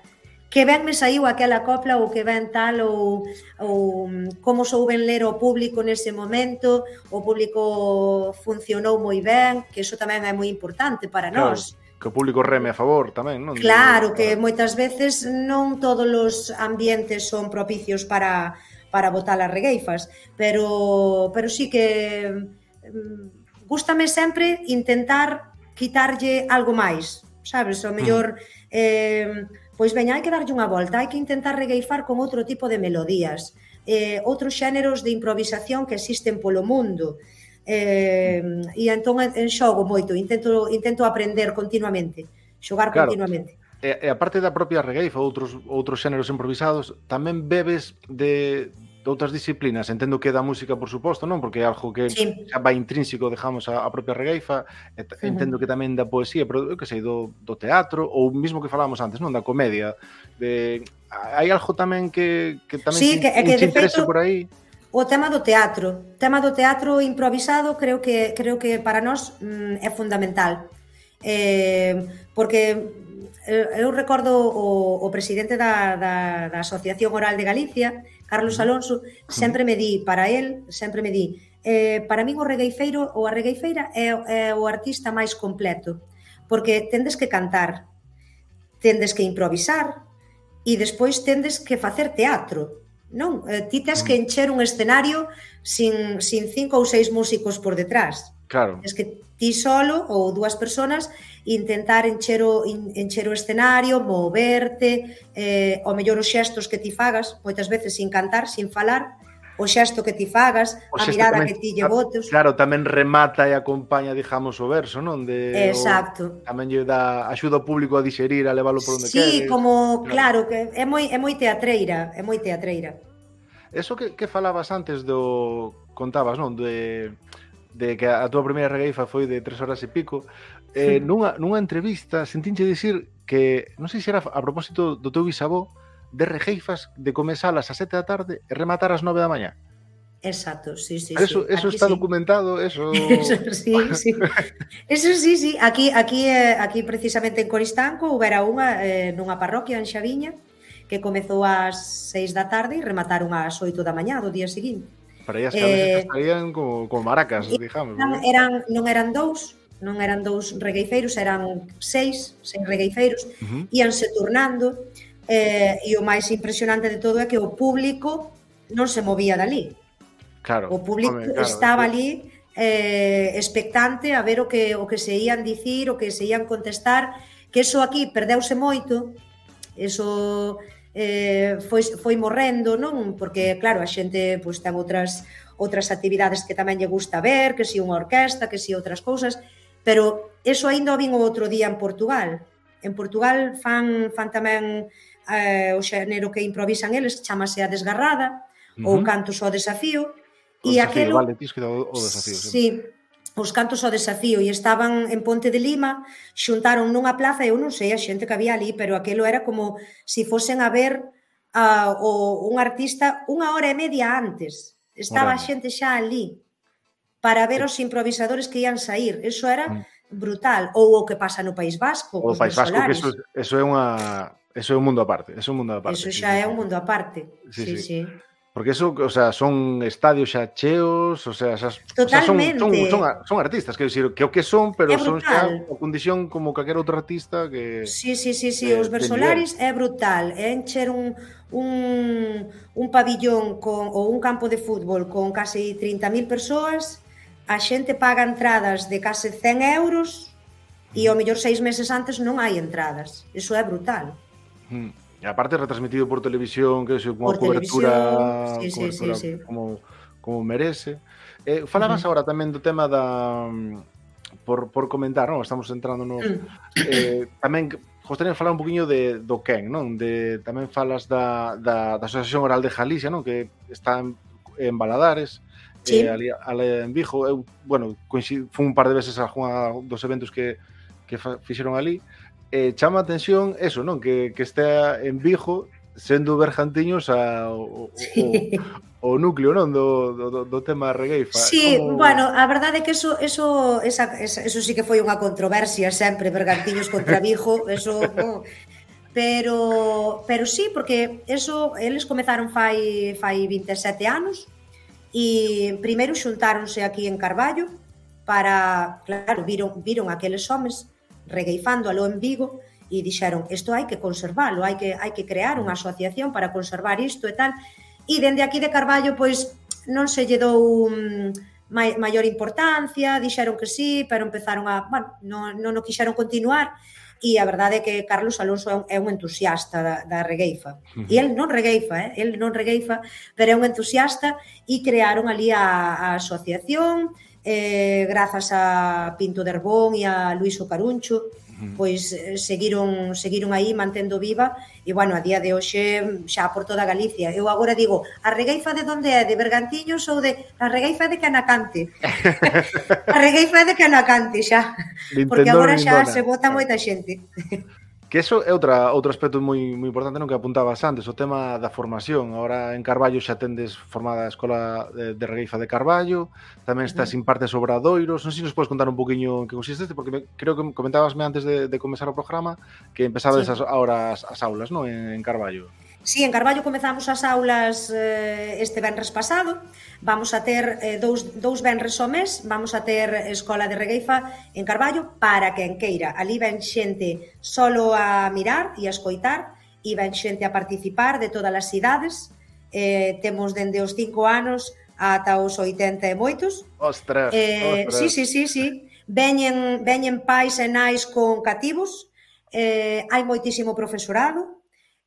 que ben me saiu aquela copla ou que ben tal ou, ou mm, como souben ler o público nese momento, o público funcionou moi ben, que iso tamén é moi importante para claro, nós. Que o público reme a favor tamén, non? Claro, que moitas veces non todos os ambientes son propicios para para botar as regueifas, pero pero sí que mm, gústame sempre intentar quitarlle algo máis, sabes? O mm. mellor mm. eh pois veña, hai que darlle unha volta, hai que intentar regueifar con outro tipo de melodías, eh, outros xéneros de improvisación que existen polo mundo. Eh, e entón en xogo moito, intento, intento aprender continuamente, xogar claro. continuamente. E, e a parte da propia regueifa, outros outros xéneros improvisados, tamén bebes de outras disciplinas, entendo que da música, por suposto, non? Porque é algo que sí. vai intrínseco, dejamos a, a propia regueifa, entendo uh -huh. entendo que tamén da poesía, pero eu que sei, do, do teatro, ou mismo que falábamos antes, non? Da comedia. De, hai algo tamén que, que tamén sí, que, que, que interese feito, por aí? O tema do teatro, o tema do teatro improvisado creo que creo que para nós mm, é fundamental. Eh, porque eh, eu recordo o, o presidente da, da, da Asociación Oral de Galicia Carlos Alonso sempre me di para el, sempre me di eh, para min o regueifeiro ou a regueifeira é, é o artista máis completo porque tendes que cantar tendes que improvisar e despois tendes que facer teatro non? Eh, ti tes que encher un escenario sin, sin cinco ou seis músicos por detrás claro. Es que ti solo ou dúas personas intentar encher o, encher o escenario, moverte, eh, o mellor os xestos que ti fagas, moitas veces sin cantar, sin falar, o xesto que ti fagas, a mirada tamén, que ti lle botes. Claro, tamén remata e acompaña, digamos, o verso, non? De, Exacto. O, tamén lle dá axuda ao público a digerir, a leválo por onde sí, queres. Sí, como, claro, claro, que é moi, é moi teatreira, é moi teatreira. Eso que, que falabas antes do... Contabas, non? De de que a túa primeira regueifa foi de tres horas e pico, eh, sí. nunha, nunha entrevista sentinche dicir que, non sei se era a propósito do teu bisabó, de regeifas de comezalas a sete da tarde e rematar ás nove da mañá. Exacto, sí, sí. Eso, sí. eso aquí está sí. documentado, eso... eso sí, sí. Eso sí, sí. Aquí, aquí, eh, aquí precisamente en Coristanco houbera unha eh, nunha parroquia en Xaviña que comezou ás seis da tarde e remataron ás oito da mañá do día seguinte. Para ellas eh, estarían como, como maracas, digamos. Eran, eran, non eran dous, non eran dous regueifeiros, eran seis, seis regueifeiros, uh -huh. íanse turnando, eh, e o máis impresionante de todo é que o público non se movía dali. Claro. O público home, claro, estaba claro. ali eh, expectante a ver o que o que se ían dicir, o que se ían contestar, que eso aquí perdeuse moito, eso eh, foi, foi morrendo, non? Porque, claro, a xente pois, ten outras, outras actividades que tamén lle gusta ver, que si unha orquesta, que si outras cousas, pero eso ainda o vin o outro día en Portugal. En Portugal fan, fan tamén eh, o xénero que improvisan eles, chamase a desgarrada, uh -huh. ou cantos ao desafío, o e desafío, aquelo... Vale, tis que o, o desafío. Sí, sí Pois os cantos ao desafío e estaban en Ponte de Lima, xuntaron nunha plaza, eu non sei a xente que había ali, pero aquilo era como se si fosen a ver a, o, un artista unha hora e media antes. Estaba Orale. a xente xa ali para ver os improvisadores que ian sair. Eso era mm. brutal. Ou o que pasa no País Vasco. O País Vasco, que eso, eso é unha... Eso é un mundo aparte, eso é un mundo aparte. Eso xa sí, é un mundo aparte. Sí, sí. sí. sí. Porque eso, o sea, son estadios xa cheos, o sea, xa, Totalmente. O sea, son, son, son, son artistas, quero dicir, que o que son, pero son xa a condición como calquera outro artista que... Sí, sí, sí, sí, eh, os versolaris é brutal, é encher un, un, un pabillón con, ou un campo de fútbol con case 30.000 persoas, a xente paga entradas de case 100 euros e ao mellor seis meses antes non hai entradas. Iso é brutal. Mm. E aparte retransmitido por televisión, que é unha cobertura, sí, sí, cobertura sí, sí, sí. como como merece. Eh, falabas uh -huh. agora tamén do tema da mm, por, por comentar, non? Estamos entrando no eh, tamén gostaria de falar un poquinho de do Ken, non? De tamén falas da, da, da Asociación Oral de Galicia, non? Que está en, en Baladares. Sí. Eh, ali, ali en Vigo, eu, bueno, coincid, fun un par de veces a unha dos eventos que, que fa, fixeron ali. Uh eh, chama a atención eso, non? Que, que estea en Vigo sendo bergantiños a, o, sí. o, o núcleo non do, do, do tema regueifa. Sí, Como... bueno, a verdade é que eso, eso, esa, esa, eso sí que foi unha controversia sempre, bergantiños contra Vigo, eso... Oh, pero, pero sí, porque eso, eles comezaron fai, fai 27 anos e primeiro xuntáronse aquí en Carballo para, claro, viron, viron aqueles homes regueifándolo en Vigo e dixeron isto hai que conservalo, hai que, hai que crear unha asociación para conservar isto e tal. E dende aquí de Carballo, pois, non se lle dou mm, maior importancia, dixeron que sí, pero empezaron a, bueno, non, non o quixeron continuar e a verdade é que Carlos Alonso é un, é un entusiasta da, da regueifa. E el non regueifa, eh? el non regueifa, pero é un entusiasta e crearon ali a, a asociación, eh, grazas a Pinto Derbón e a Luiso Caruncho, pois eh, seguiron seguiron aí mantendo viva e bueno, a día de hoxe xa por toda Galicia. Eu agora digo, a regueifa de onde é? De Bergantiños ou de a regueifa de Canacante? a regueifa de Canacante xa. Porque agora xa se vota moita xente. Que eso é outra, outro aspecto moi, moi importante no que apuntabas antes, o tema da formación. Ahora en Carballo xa tendes formada a Escola de, de Regueifa de Carballo, tamén estás uh -huh. impartes obradoiros. Non sei se nos podes contar un poquinho en que consiste este, porque me, creo que comentabasme antes de, de comenzar o programa que empezabas sí. ahora as, as aulas no? en, en Carballo. Sí, en Carballo comezamos as aulas eh, este venres pasado. Vamos a ter eh, dous, dous venres ao mes, vamos a ter Escola de Regueifa en Carballo para que en queira. Ali ven xente solo a mirar e a escoitar e ven xente a participar de todas as idades. Eh, temos dende os 5 anos ata os 80 e moitos. Ostras, eh, ostras. Sí, sí, sí, sí. Veñen, veñen pais e nais con cativos, eh, hai moitísimo profesorado,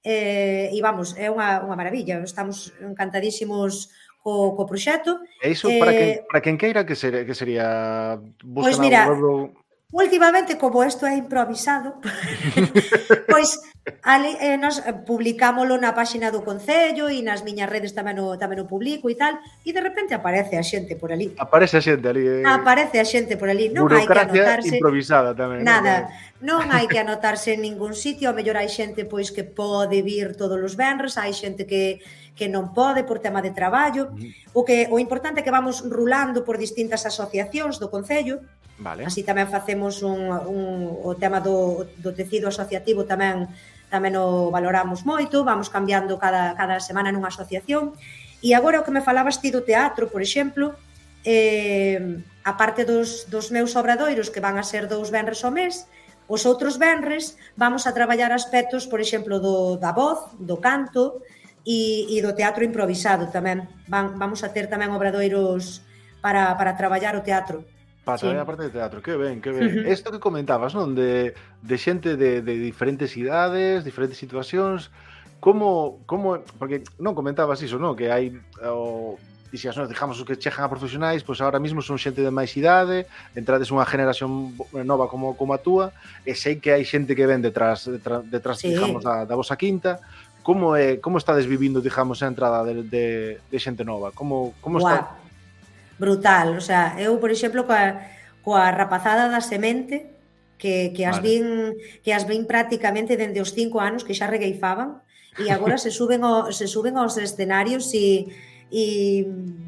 eh, e vamos, é unha, unha maravilla, estamos encantadísimos co, co proxecto. E iso para, eh, quen, para quen queira que, ser, que sería... Pois pues mira, web... últimamente como isto é improvisado, pois ali, eh, nos eh, publicámolo na páxina do Concello e nas miñas redes tamén o, tamén o publico e tal, e de repente aparece a xente por ali. Aparece a xente ali. Eh... Aparece a xente por ali. Non hai que anotarse. improvisada tamén. Nada non hai que anotarse en ningún sitio, a mellor hai xente pois que pode vir todos os venres, hai xente que que non pode por tema de traballo. Mm. O que o importante é que vamos rulando por distintas asociacións do concello. Vale. Así tamén facemos un, un o tema do do tecido asociativo tamén tamén o valoramos moito, vamos cambiando cada cada semana nunha asociación. E agora o que me falabas ti do teatro, por exemplo, eh, a parte dos, dos meus obradoiros que van a ser dous venres ao mes, Os outros venres vamos a traballar aspectos, por exemplo, do, da voz, do canto e, e do teatro improvisado tamén. Van, vamos a ter tamén obradoiros para, para traballar o teatro. Para sí. a parte de teatro, que ben, que ben. Uh -huh. Isto que comentabas, non? De, de xente de, de diferentes idades, diferentes situacións, como, como, porque non comentabas iso, non? Que hai o, dixas, non, digamos, os que chegan a profesionais, pois agora mesmo son xente de máis idade, entrades unha generación eh, nova como como a túa, e sei que hai xente que ven detrás detrás, detrás sí. digamos da, da vosa quinta, como é, como estades vivindo, digamos, a entrada de, de, de xente nova? Como como Uau. está? Brutal, o sea, eu, por exemplo, coa coa rapazada da semente que que as vale. vin que as vin prácticamente dende os cinco anos que xa regueifaban e agora se suben o, se suben aos escenarios e y,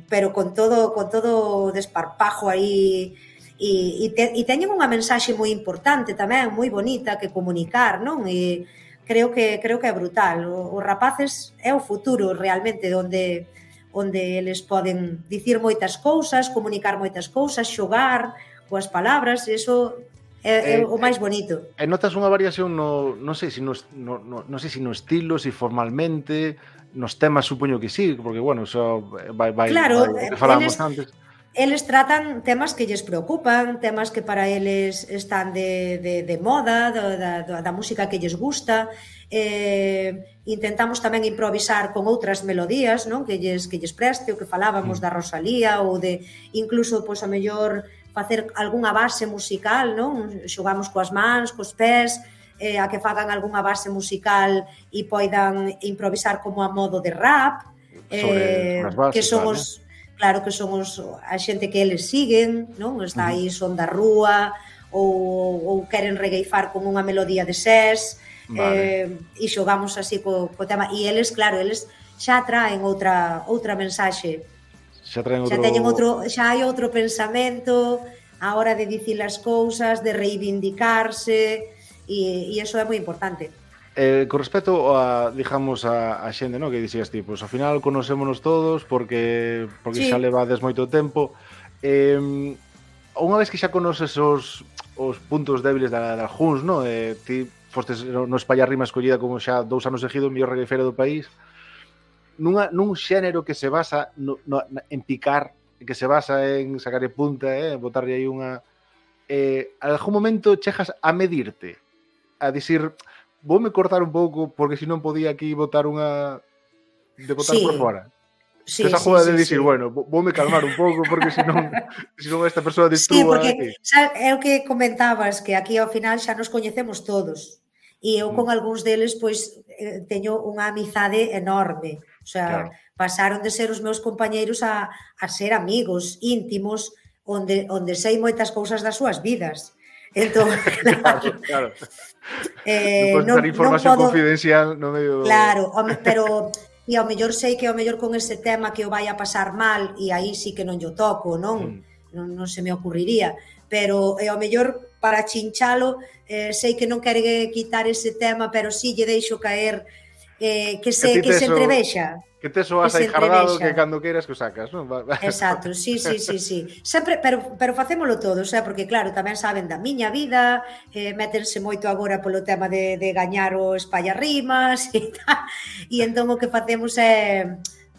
pero con todo, con todo desparpajo aí e, e, te, e teñen unha mensaxe moi importante tamén, moi bonita que comunicar, non? E creo que creo que é brutal. Os rapaces é o futuro realmente onde onde eles poden dicir moitas cousas, comunicar moitas cousas, xogar coas palabras, eso é, é eh, o eh, máis bonito. E eh, notas unha variación no non sei se si no, no, no, non sei se si no estilo, se si formalmente, nos temas supoño que sí, porque, bueno, eso vai, vai, claro, vai, que eh, eles, antes. Eles tratan temas que lles preocupan, temas que para eles están de, de, de moda, da, da, da música que lles gusta, eh, intentamos tamén improvisar con outras melodías, non? Que lles, que lles preste, o que falábamos mm. da Rosalía, ou de incluso, pois, a mellor, facer algunha base musical, non? Xogamos coas mans, cos pés, eh, a que fagan algunha base musical e poidan improvisar como a modo de rap, eh, bases, que son vale. os claro que son os a xente que eles siguen, non? Está aí son da rúa ou, ou queren regueifar con unha melodía de ses, vale. eh, e xogamos así co, co tema e eles, claro, eles xa traen outra outra mensaxe. Xa traen outro xa teñen outro xa hai outro pensamento a hora de dicir as cousas, de reivindicarse, e, e eso é moi importante. Eh, con respecto a, digamos, a, a xente, no? que dixías ti, pois ao final conocémonos todos porque porque sí. xa levades moito tempo. Eh, unha vez que xa conoces os, os puntos débiles da, da Juns, no? Eh, ti fostes no, no espallar rima escollida como xa dous anos seguido o mellor regueifero do país, nunha, nun xénero que se basa no, no, en picar, que se basa en sacarle punta, eh, botarlle aí unha... Eh, algún momento chejas a medirte a dicir voume cortar un pouco porque se non podía aquí botar unha de botar sí. por fora. Sí, esa sí, sí, de dicir, sí. bueno, voume calmar un pouco porque se non se non esta persoa destúa... Sí, porque xa, é o que comentabas, que aquí ao final xa nos coñecemos todos. E eu con mm. algúns deles, pois, eh, teño unha amizade enorme. O sea, claro. pasaron de ser os meus compañeiros a, a ser amigos íntimos, onde, onde sei moitas cousas das súas vidas. Entón, claro, claro. Eh, non, non información non podo... confidencial no medio... Claro, home, pero e ao mellor sei que ao mellor con ese tema que o vai a pasar mal e aí sí que non yo toco, non? Mm. Non, non se me ocurriría, pero eh, e ao mellor para chinchalo eh, sei que non quere quitar ese tema, pero si sí lle deixo caer eh, que se que, que se entrevexa. Eso Que tes o aí guardado que cando queiras que o sacas, non? Exacto, sí, sí, sí, sí. Sempre, pero, pero facémolo todo, xa, porque claro, tamén saben da miña vida, eh, meterse moito agora polo tema de, de gañar o espallarrimas e tal. E entón o que facemos é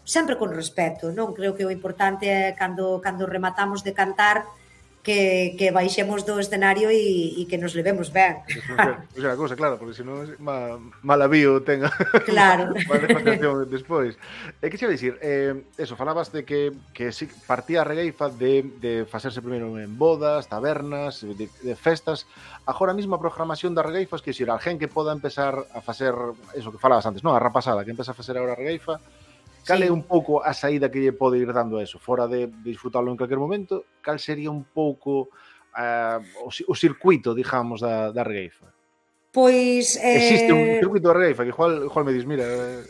sempre con respeto, non? Creo que o importante é cando, cando rematamos de cantar, que, que baixemos do escenario e, e que nos levemos ben. Pois é a cousa, claro, porque senón ma, mala avío ten claro. vale, despois. E que xe dicir, eh, eso, falabas de que, que si partía a regueifa de, de facerse primeiro en bodas, tabernas, de, de festas. Agora mesmo a programación da regueifa, es que xir, a gen que poda empezar a facer, eso que falabas antes, non? A rapasada, que empeza a facer agora a regueifa, Cal é un pouco a saída que lle pode ir dando a eso? Fora de disfrutarlo en calquer momento, cal sería un pouco uh, o, o circuito, digamos, da, da regueifa? Pois... Eh... Existe un eh, circuito de reifa que Juan, igual me dis, mira,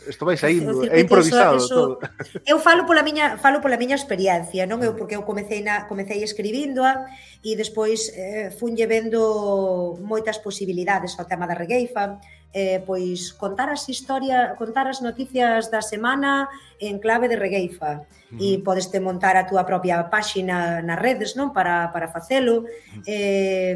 isto vais saindo, é improvisado eso, eso... todo. Eu falo pola miña, falo pola miña experiencia, non eu mm. porque eu comecei na comecei escribíndoa e despois eh, funlle vendo moitas posibilidades ao tema da regueifa, eh, pois contar as historia, contar as noticias da semana en clave de regueifa mm. Mm-hmm. e podes te montar a túa propia páxina nas redes, non, para para facelo. Mm. Eh,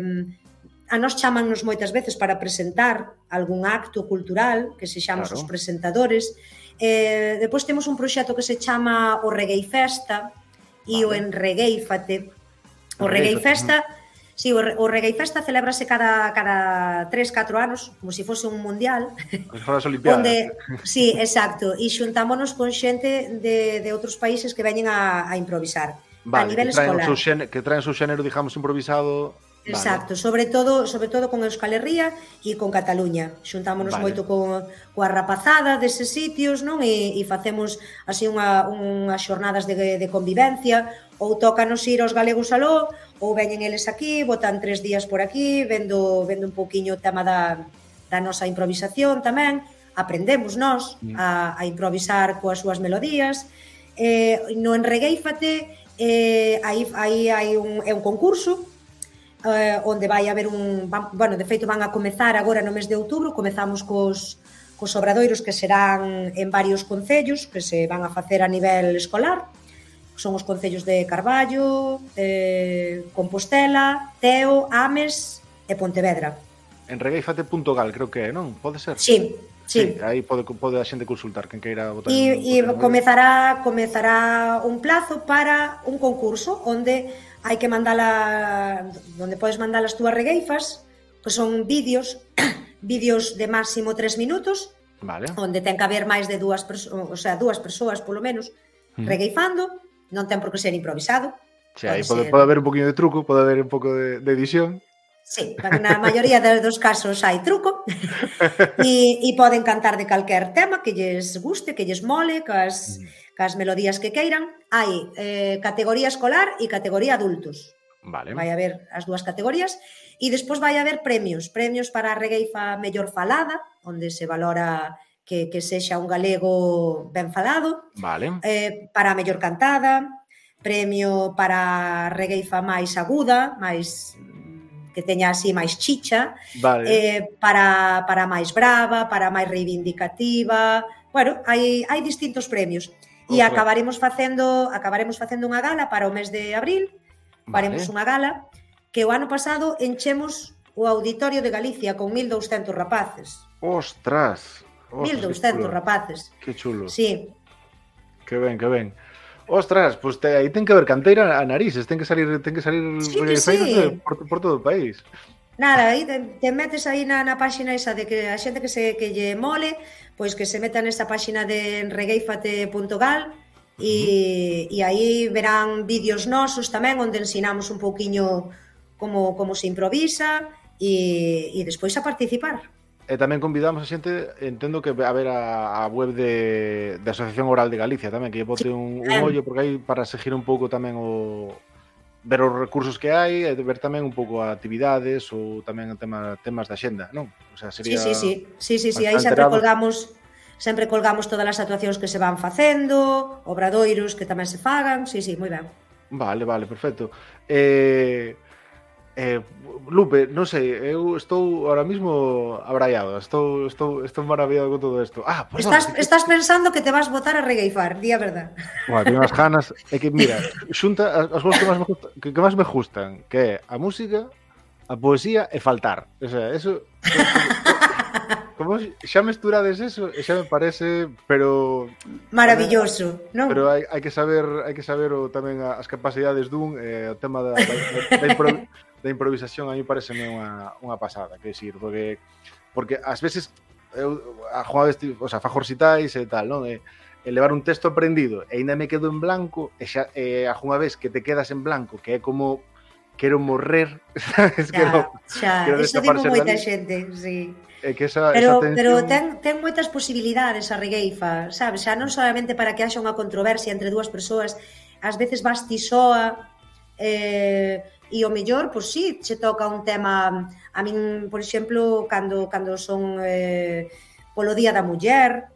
a nós chamannos moitas veces para presentar algún acto cultural que se chamamos claro. os presentadores. Eh, depois temos un proxecto que se chama o Reggae Festa e vale. o Enregueifate. O Reggae Festa, sí, o, o Reggae Festa celébrase cada cada 3, 4 anos, como se si fose un mundial. As Olimpiadas. Onde, sí, exacto, e xuntámonos con xente de, de outros países que veñen a, a improvisar. Vale, a nivel que traen escolar. Seu xénero, que traen o seu xénero, digamos, improvisado Exacto, vale. sobre todo sobre todo con Euskal Herria e con Cataluña. Xuntámonos vale. moito con coa rapazada deses sitios, non? E, e facemos así unha unhas xornadas de de convivencia ou tócanos ir aos galegos aló ou veñen eles aquí, botan tres días por aquí, vendo vendo un pouquiño o tema da da nosa improvisación tamén, aprendemos nós mm. a, a improvisar coas súas melodías. Eh, no Enregueifate eh, aí, aí hai un, é un concurso eh, onde vai haber un... Van, bueno, de feito van a comezar agora no mes de outubro, comezamos cos, cos obradoiros que serán en varios concellos que se van a facer a nivel escolar, son os concellos de Carballo, eh, Compostela, Teo, Ames e Pontevedra. En regaifate.gal creo que é, non? Pode ser? Sí, Sí. sí aí pode, pode a xente consultar quen queira votar. E, e comezará, comezará un plazo para un concurso onde hai que mandala onde podes mandar as túas regueifas, que son vídeos, vídeos de máximo 3 minutos, vale. onde ten que haber máis de dúas persoas, o sea, dúas persoas polo menos mm. regueifando, non ten por que ser improvisado. Xa, sí, pode, ser... pode haber un poquinho de truco, pode haber un pouco de, de edición. Sí, na maioría dos casos hai truco e, e poden cantar de calquer tema que lles guste, que lles mole, cas, cas mm. melodías que queiran. Hai eh, categoría escolar e categoría adultos. Vale. Vai haber as dúas categorías e despois vai haber premios, premios para a regueifa mellor falada, onde se valora que, que sexa un galego ben falado. Vale. Eh, para a mellor cantada, premio para a regueifa máis aguda, máis que teña así máis chicha, vale. eh, para, para máis brava, para máis reivindicativa, bueno, hai, hai distintos premios. E okay. acabaremos facendo acabaremos facendo unha gala para o mes de abril, vale. faremos unha gala que o ano pasado enchemos o Auditorio de Galicia con 1.200 rapaces. Ostras! ostras 1.200 rapaces. Que chulo. Sí. Que ben, que ben. Ostras, pois pues te, aí ten que haber canteira a narices, ten que salir, ten que salir sí, que sí. por, por todo o país. Nada, aí te, te metes aí na, na páxina esa de que a xente que se que lle mole, pois que se meta nesta páxina de regueifate.gal e, uh -huh. e aí verán vídeos nosos tamén onde ensinamos un pouquiño como, como se improvisa e, e despois a participar. E tamén convidamos a xente, entendo que a ver a, a web de, de Asociación Oral de Galicia tamén, que lle bote un, un ah. ollo, porque hai para seguir un pouco tamén o ver os recursos que hai e ver tamén un pouco actividades ou tamén tema, temas da xenda, non? O sea, sería sí, sí, sí, sí, sí, sí. aí sempre colgamos sempre colgamos todas as actuacións que se van facendo, obradoiros que tamén se fagan, sí, sí, moi ben. Vale, vale, perfecto. Eh, Eh, Lupe, non sei, eu estou ahora mismo abraiado, estou, estou, estou maravillado con todo isto. Ah, pues estás, no, estás pensando que te vas botar a regueifar, di a verdad. Bueno, teño as ganas, é que mira, xunta as, as cousas que máis me, gusta, que, que máis me gustan, que é a música, a poesía e faltar. O sea, eso... como xa mesturades eso, xa me parece, pero maravilloso, non? Pero hai, hai que saber, hai que saber o, tamén as capacidades dun eh, o tema da, da, da, impro, da improvisación a mí parece unha, unha pasada, que decir, porque porque ás veces eu a Juan, o sea, fajorcitais e tal, non? E, e levar un texto aprendido e ainda me quedo en blanco e xa e a unha vez que te quedas en blanco, que é como quero morrer, sabes? Xa, quero, xa, quero eso digo moita xente, sí. É que esa, pero, esa tensión... pero ten, ten moitas posibilidades a regueifa, sabes? Xa non solamente para que haxa unha controversia entre dúas persoas, ás veces vas ti soa, eh, e o mellor, pois sí, che toca un tema, a min, por exemplo, cando, cando son eh, polo Día da Muller,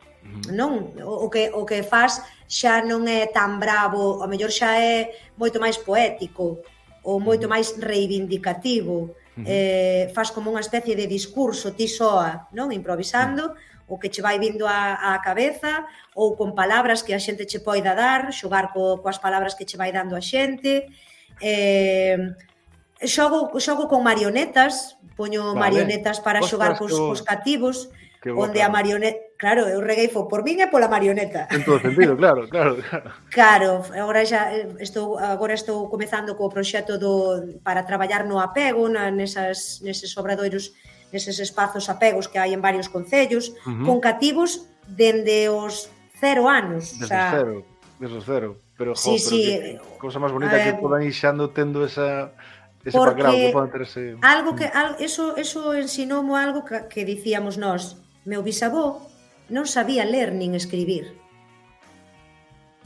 non o que o que faz xa non é tan bravo, o mellor xa é moito máis poético ou moito máis reivindicativo. Uh -huh. Eh, faz como unha especie de discurso ti soa, non, improvisando uh -huh. o que che vai vindo á, á cabeza ou con palabras que a xente che poida dar, xogar co, coas palabras que che vai dando a xente. Uh Eh, xogo, xogo con marionetas, poño vale. marionetas para Ostras, xogar cos, cos cativos, onde a marioneta, claro, eu reguei fo por min e pola marioneta. En todo sentido, claro, claro, claro. Claro, agora xa eh, estou agora estou comezando co proxecto do para traballar no apego, na, nesas neses obradoiros, neses espazos apegos que hai en varios concellos, uh -huh. con cativos dende os cero anos, desde o sea, cero desde cero. Pero, jo, sí, pero sí. Que, cosa máis bonita que podan ir xando tendo esa ese porque background que podan terse... Algo que, mm. algo, eso, eso ensinoumo algo que, que dicíamos nós. Meu bisavó non sabía ler nin escribir.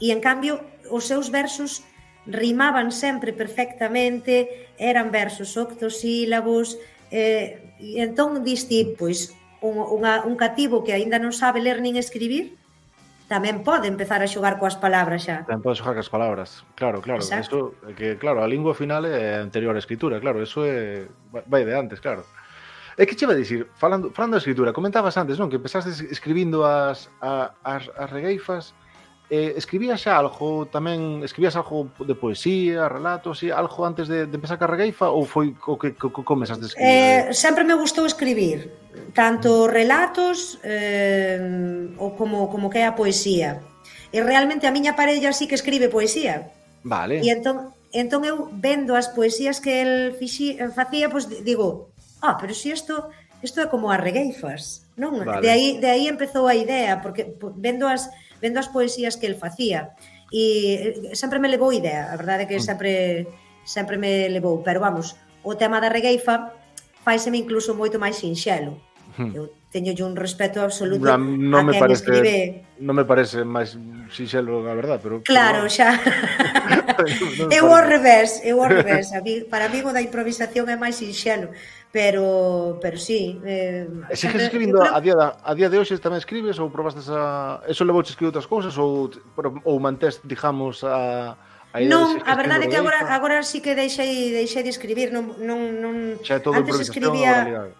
E, en cambio, os seus versos rimaban sempre perfectamente, eran versos octosílabos, eh, e entón diste, pois, un, unha, un cativo que aínda non sabe ler nin escribir, tamén pode empezar a xogar coas palabras xa. Tamén pode xogar coas palabras, claro, claro. Exacto. Eso, que, claro, a lingua final é anterior á escritura, claro, eso é, vai de antes, claro. É que che vai dicir, falando, falando da escritura, comentabas antes, non? Que empezaste escribindo as, a, as, as regueifas eh, escribías algo tamén, escribías algo de poesía, relatos, e algo antes de, de empezar a Carregueifa ou foi o que, que, que comezaste a escribir? Eh, sempre me gustou escribir, tanto mm. relatos eh, ou como, como que é a poesía. E realmente a miña parella sí que escribe poesía. Vale. E entón, entón eu vendo as poesías que el fixi, facía, pois pues, digo, ah, pero si isto isto é como as regueifas, non? Vale. De aí de aí empezou a idea, porque vendo as vendo as poesías que el facía. E eh, sempre me levou idea, a verdade é que mm. sempre sempre me levou, pero vamos, o tema da regueifa faiseme incluso moito máis sinxelo. Mm. Eu teño un respeto absoluto Na, non me parece escribe... non me parece máis sinxelo a verdad, pero Claro, pero... xa. eu ao revés, eu ao revés, a mí, para mí o da improvisación é máis sinxelo, pero pero sí, eh Sigues eh, escribindo creo... a día da, a día de hoxe tamén escribes ou probaste a eso levouche escribir outras cousas ou ou mantés, digamos, a Aí non, a verdade é que agora agora sí que deixei deixei de escribir, non non non antes escribía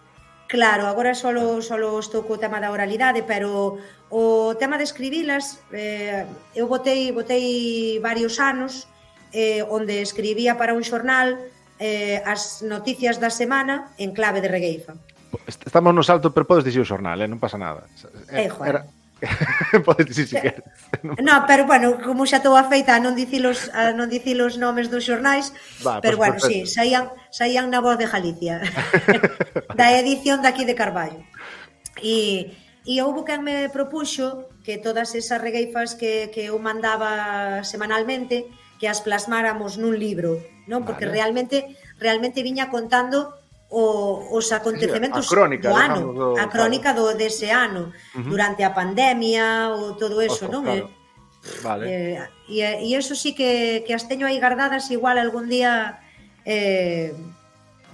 Claro, agora solo, solo estou co tema da oralidade, pero o tema de escribilas eh, eu botei botei varios anos eh, onde escribía para un xornal eh, as noticias da semana en clave de regueifa. Estamos no salto, pero podes dicir o xornal, eh? non pasa nada. Eh, era, Podes dicir se queres. No, pero bueno, como xa estou afeita a non dicilos a non dicilos nomes dos xornais, Va, pero pues, bueno, perfecto. sí, saían saían na voz de Galicia. da edición daqui de Carballo. E e houve quen me propuxo que todas esas regueifas que, que eu mandaba semanalmente que as plasmáramos nun libro, non? Porque vale. realmente realmente viña contando o, os acontecementos a crónica, do ano, do, a crónica claro. do dese ano, uh -huh. durante a pandemia ou todo eso, Ojo, non? Eh, claro. Vale. Eh, e, e eso sí que, que as teño aí gardadas, igual algún día eh,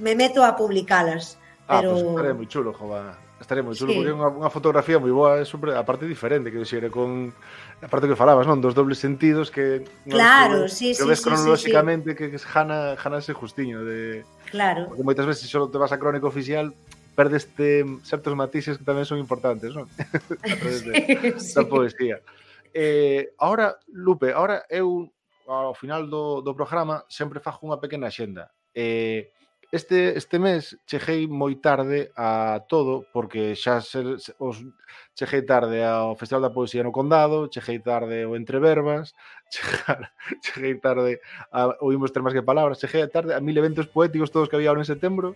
me meto a publicalas. Ah, pero... Ah, pues estaré moi chulo, Jova. Estaré moi chulo, sí. porque é unha, unha fotografía moi boa, é super, a parte diferente, que dizer, con a parte que falabas, non? Dos dobles sentidos que... Claro, si, sí, que, sí, que ves sí, cronolóxicamente sí, sí. que Hanna, Hanna ese justiño de... Claro. Porque moitas veces só te vas a crónica oficial perdeste certos matices que tamén son importantes, non? a través de, sí, da poesía. Eh, ahora, Lupe, ahora eu ao final do, do programa sempre fajo unha pequena xenda. Eh, Este, este mes cheguei moi tarde a todo porque xa se, os cheguei tarde ao Festival da Poesía no Condado, cheguei tarde ao Entre Verbas, chegar, cheguei tarde a Oímos Termas que Palabras, cheguei tarde a mil eventos poéticos todos que había ahora en setembro,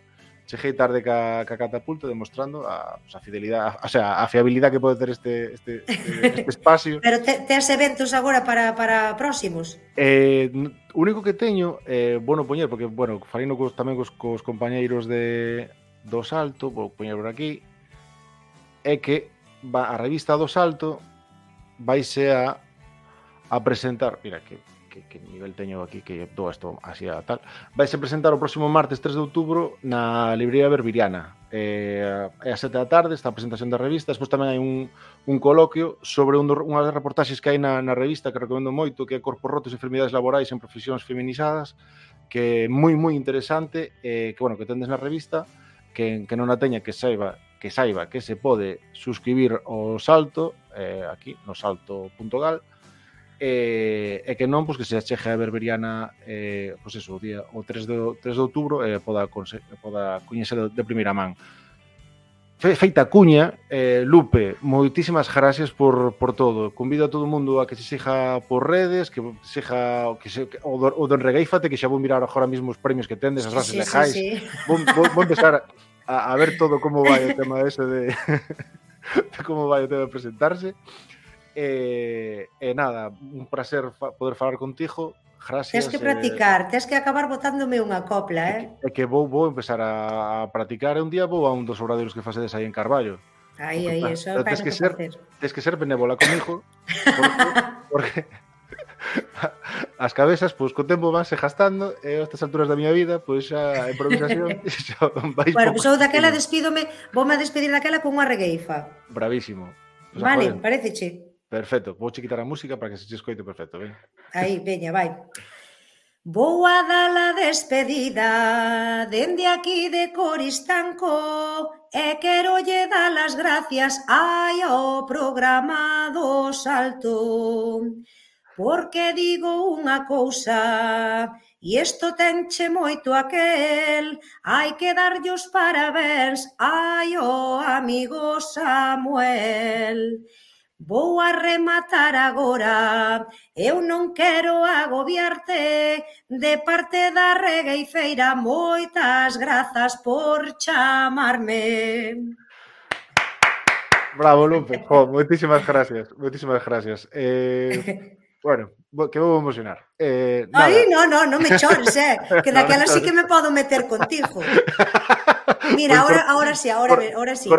cheguei tarde ca, ca catapulta demostrando a, pues, a fidelidade, a, o sea, a fiabilidade que pode ter este, este, este, este espacio. Pero te, tes eventos agora para, para próximos? Eh, único que teño, eh, bueno, poñer, porque, bueno, falino cos, tamén cos, cos compañeiros de, do Salto, vou poñer por aquí, é que va, a revista do Salto vaise a, a presentar, mira, que que, que nivel teño aquí que todo isto así a tal. Vaise presentar o próximo martes 3 de outubro na librería Berbiriana. Eh, é a 7 da tarde esta presentación da revista. Despois tamén hai un, un coloquio sobre un, unha das reportaxes que hai na, na revista que recomendo moito, que é Corpos rotos e enfermidades laborais en profesións feminizadas, que é moi moi interesante, eh, que bueno, que tendes na revista, que, que non a teña que saiba que saiba que se pode suscribir ao Salto eh, aquí no salto.gal eh, e que non, pois que se acheje a Berberiana eh, pois eso, o, día, o 3 de, 3 de outubro eh, poda, poda coñecer de primeira man feita cuña, eh, Lupe, moitísimas gracias por, por todo. Convido a todo mundo a que se siga por redes, que se siga que se, o, do, o don Regueifate, que xa vou mirar agora mesmo os premios que tendes, as bases sí, sí, lejais. Sí, sí. Vou, vou, vou empezar a, a ver todo como vai o tema ese de, de como vai o tema de presentarse. E, eh, eh, nada, un placer fa poder falar contigo. Gracias. Tens que eh, practicar, eh, tens que acabar botándome unha copla, eh? E, que, que vou, vou empezar a, a practicar e un día vou a un dos obradeiros que facedes aí en Carballo. Aí, aí, eso tens que, que ser, facer. Tens que ser benévola comigo porque, porque as cabezas, pois, co tempo vanse gastando e a estas alturas da miña vida, pois, xa a improvisación xa vais Bueno, pois eu daquela despídome, voume a despedir daquela con unha regueifa. Bravísimo. Pues, vale, parece che. Perfecto, vou quitar a música para que se escoite perfecto, ben? Aí, veña, vai. Vou a dar a despedida dende aquí de Coristanco e quero lle dar as gracias ai ao programa do Salto porque digo unha cousa e isto tenche moito aquel hai que darlle os parabéns ai ao amigo Samuel. Samuel Vou a rematar agora, eu non quero agobiarte de parte da regueifeira. Moitas grazas por chamarme. Bravo, Lupe. Jo, moitísimas gracias, moitísimas gracias. Eh, Bueno, que vou emocionar. Eh, nada. Ay, no, no, no me chores, eh, que daquela sí que me podo meter contigo. Mira, ahora, ahora sí, ahora, ahora sí.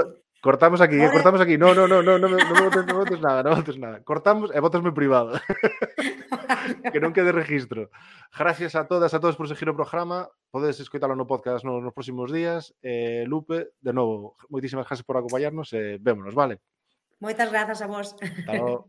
Cortamos aquí, eh, vale. eh, cortamos aquí. No, no, no, no, no, no, no, votes, no votes nada, no votes nada. Cortamos e votosme privado. que non quede registro. Gracias a todas, a todos por seguir o programa. Podedes escoitalo no podcast nos, nos próximos días. Eh, Lupe, de novo, moitísimas gracias por acompañarnos e eh, vémonos, vale? Moitas grazas a vos. Hasta logo.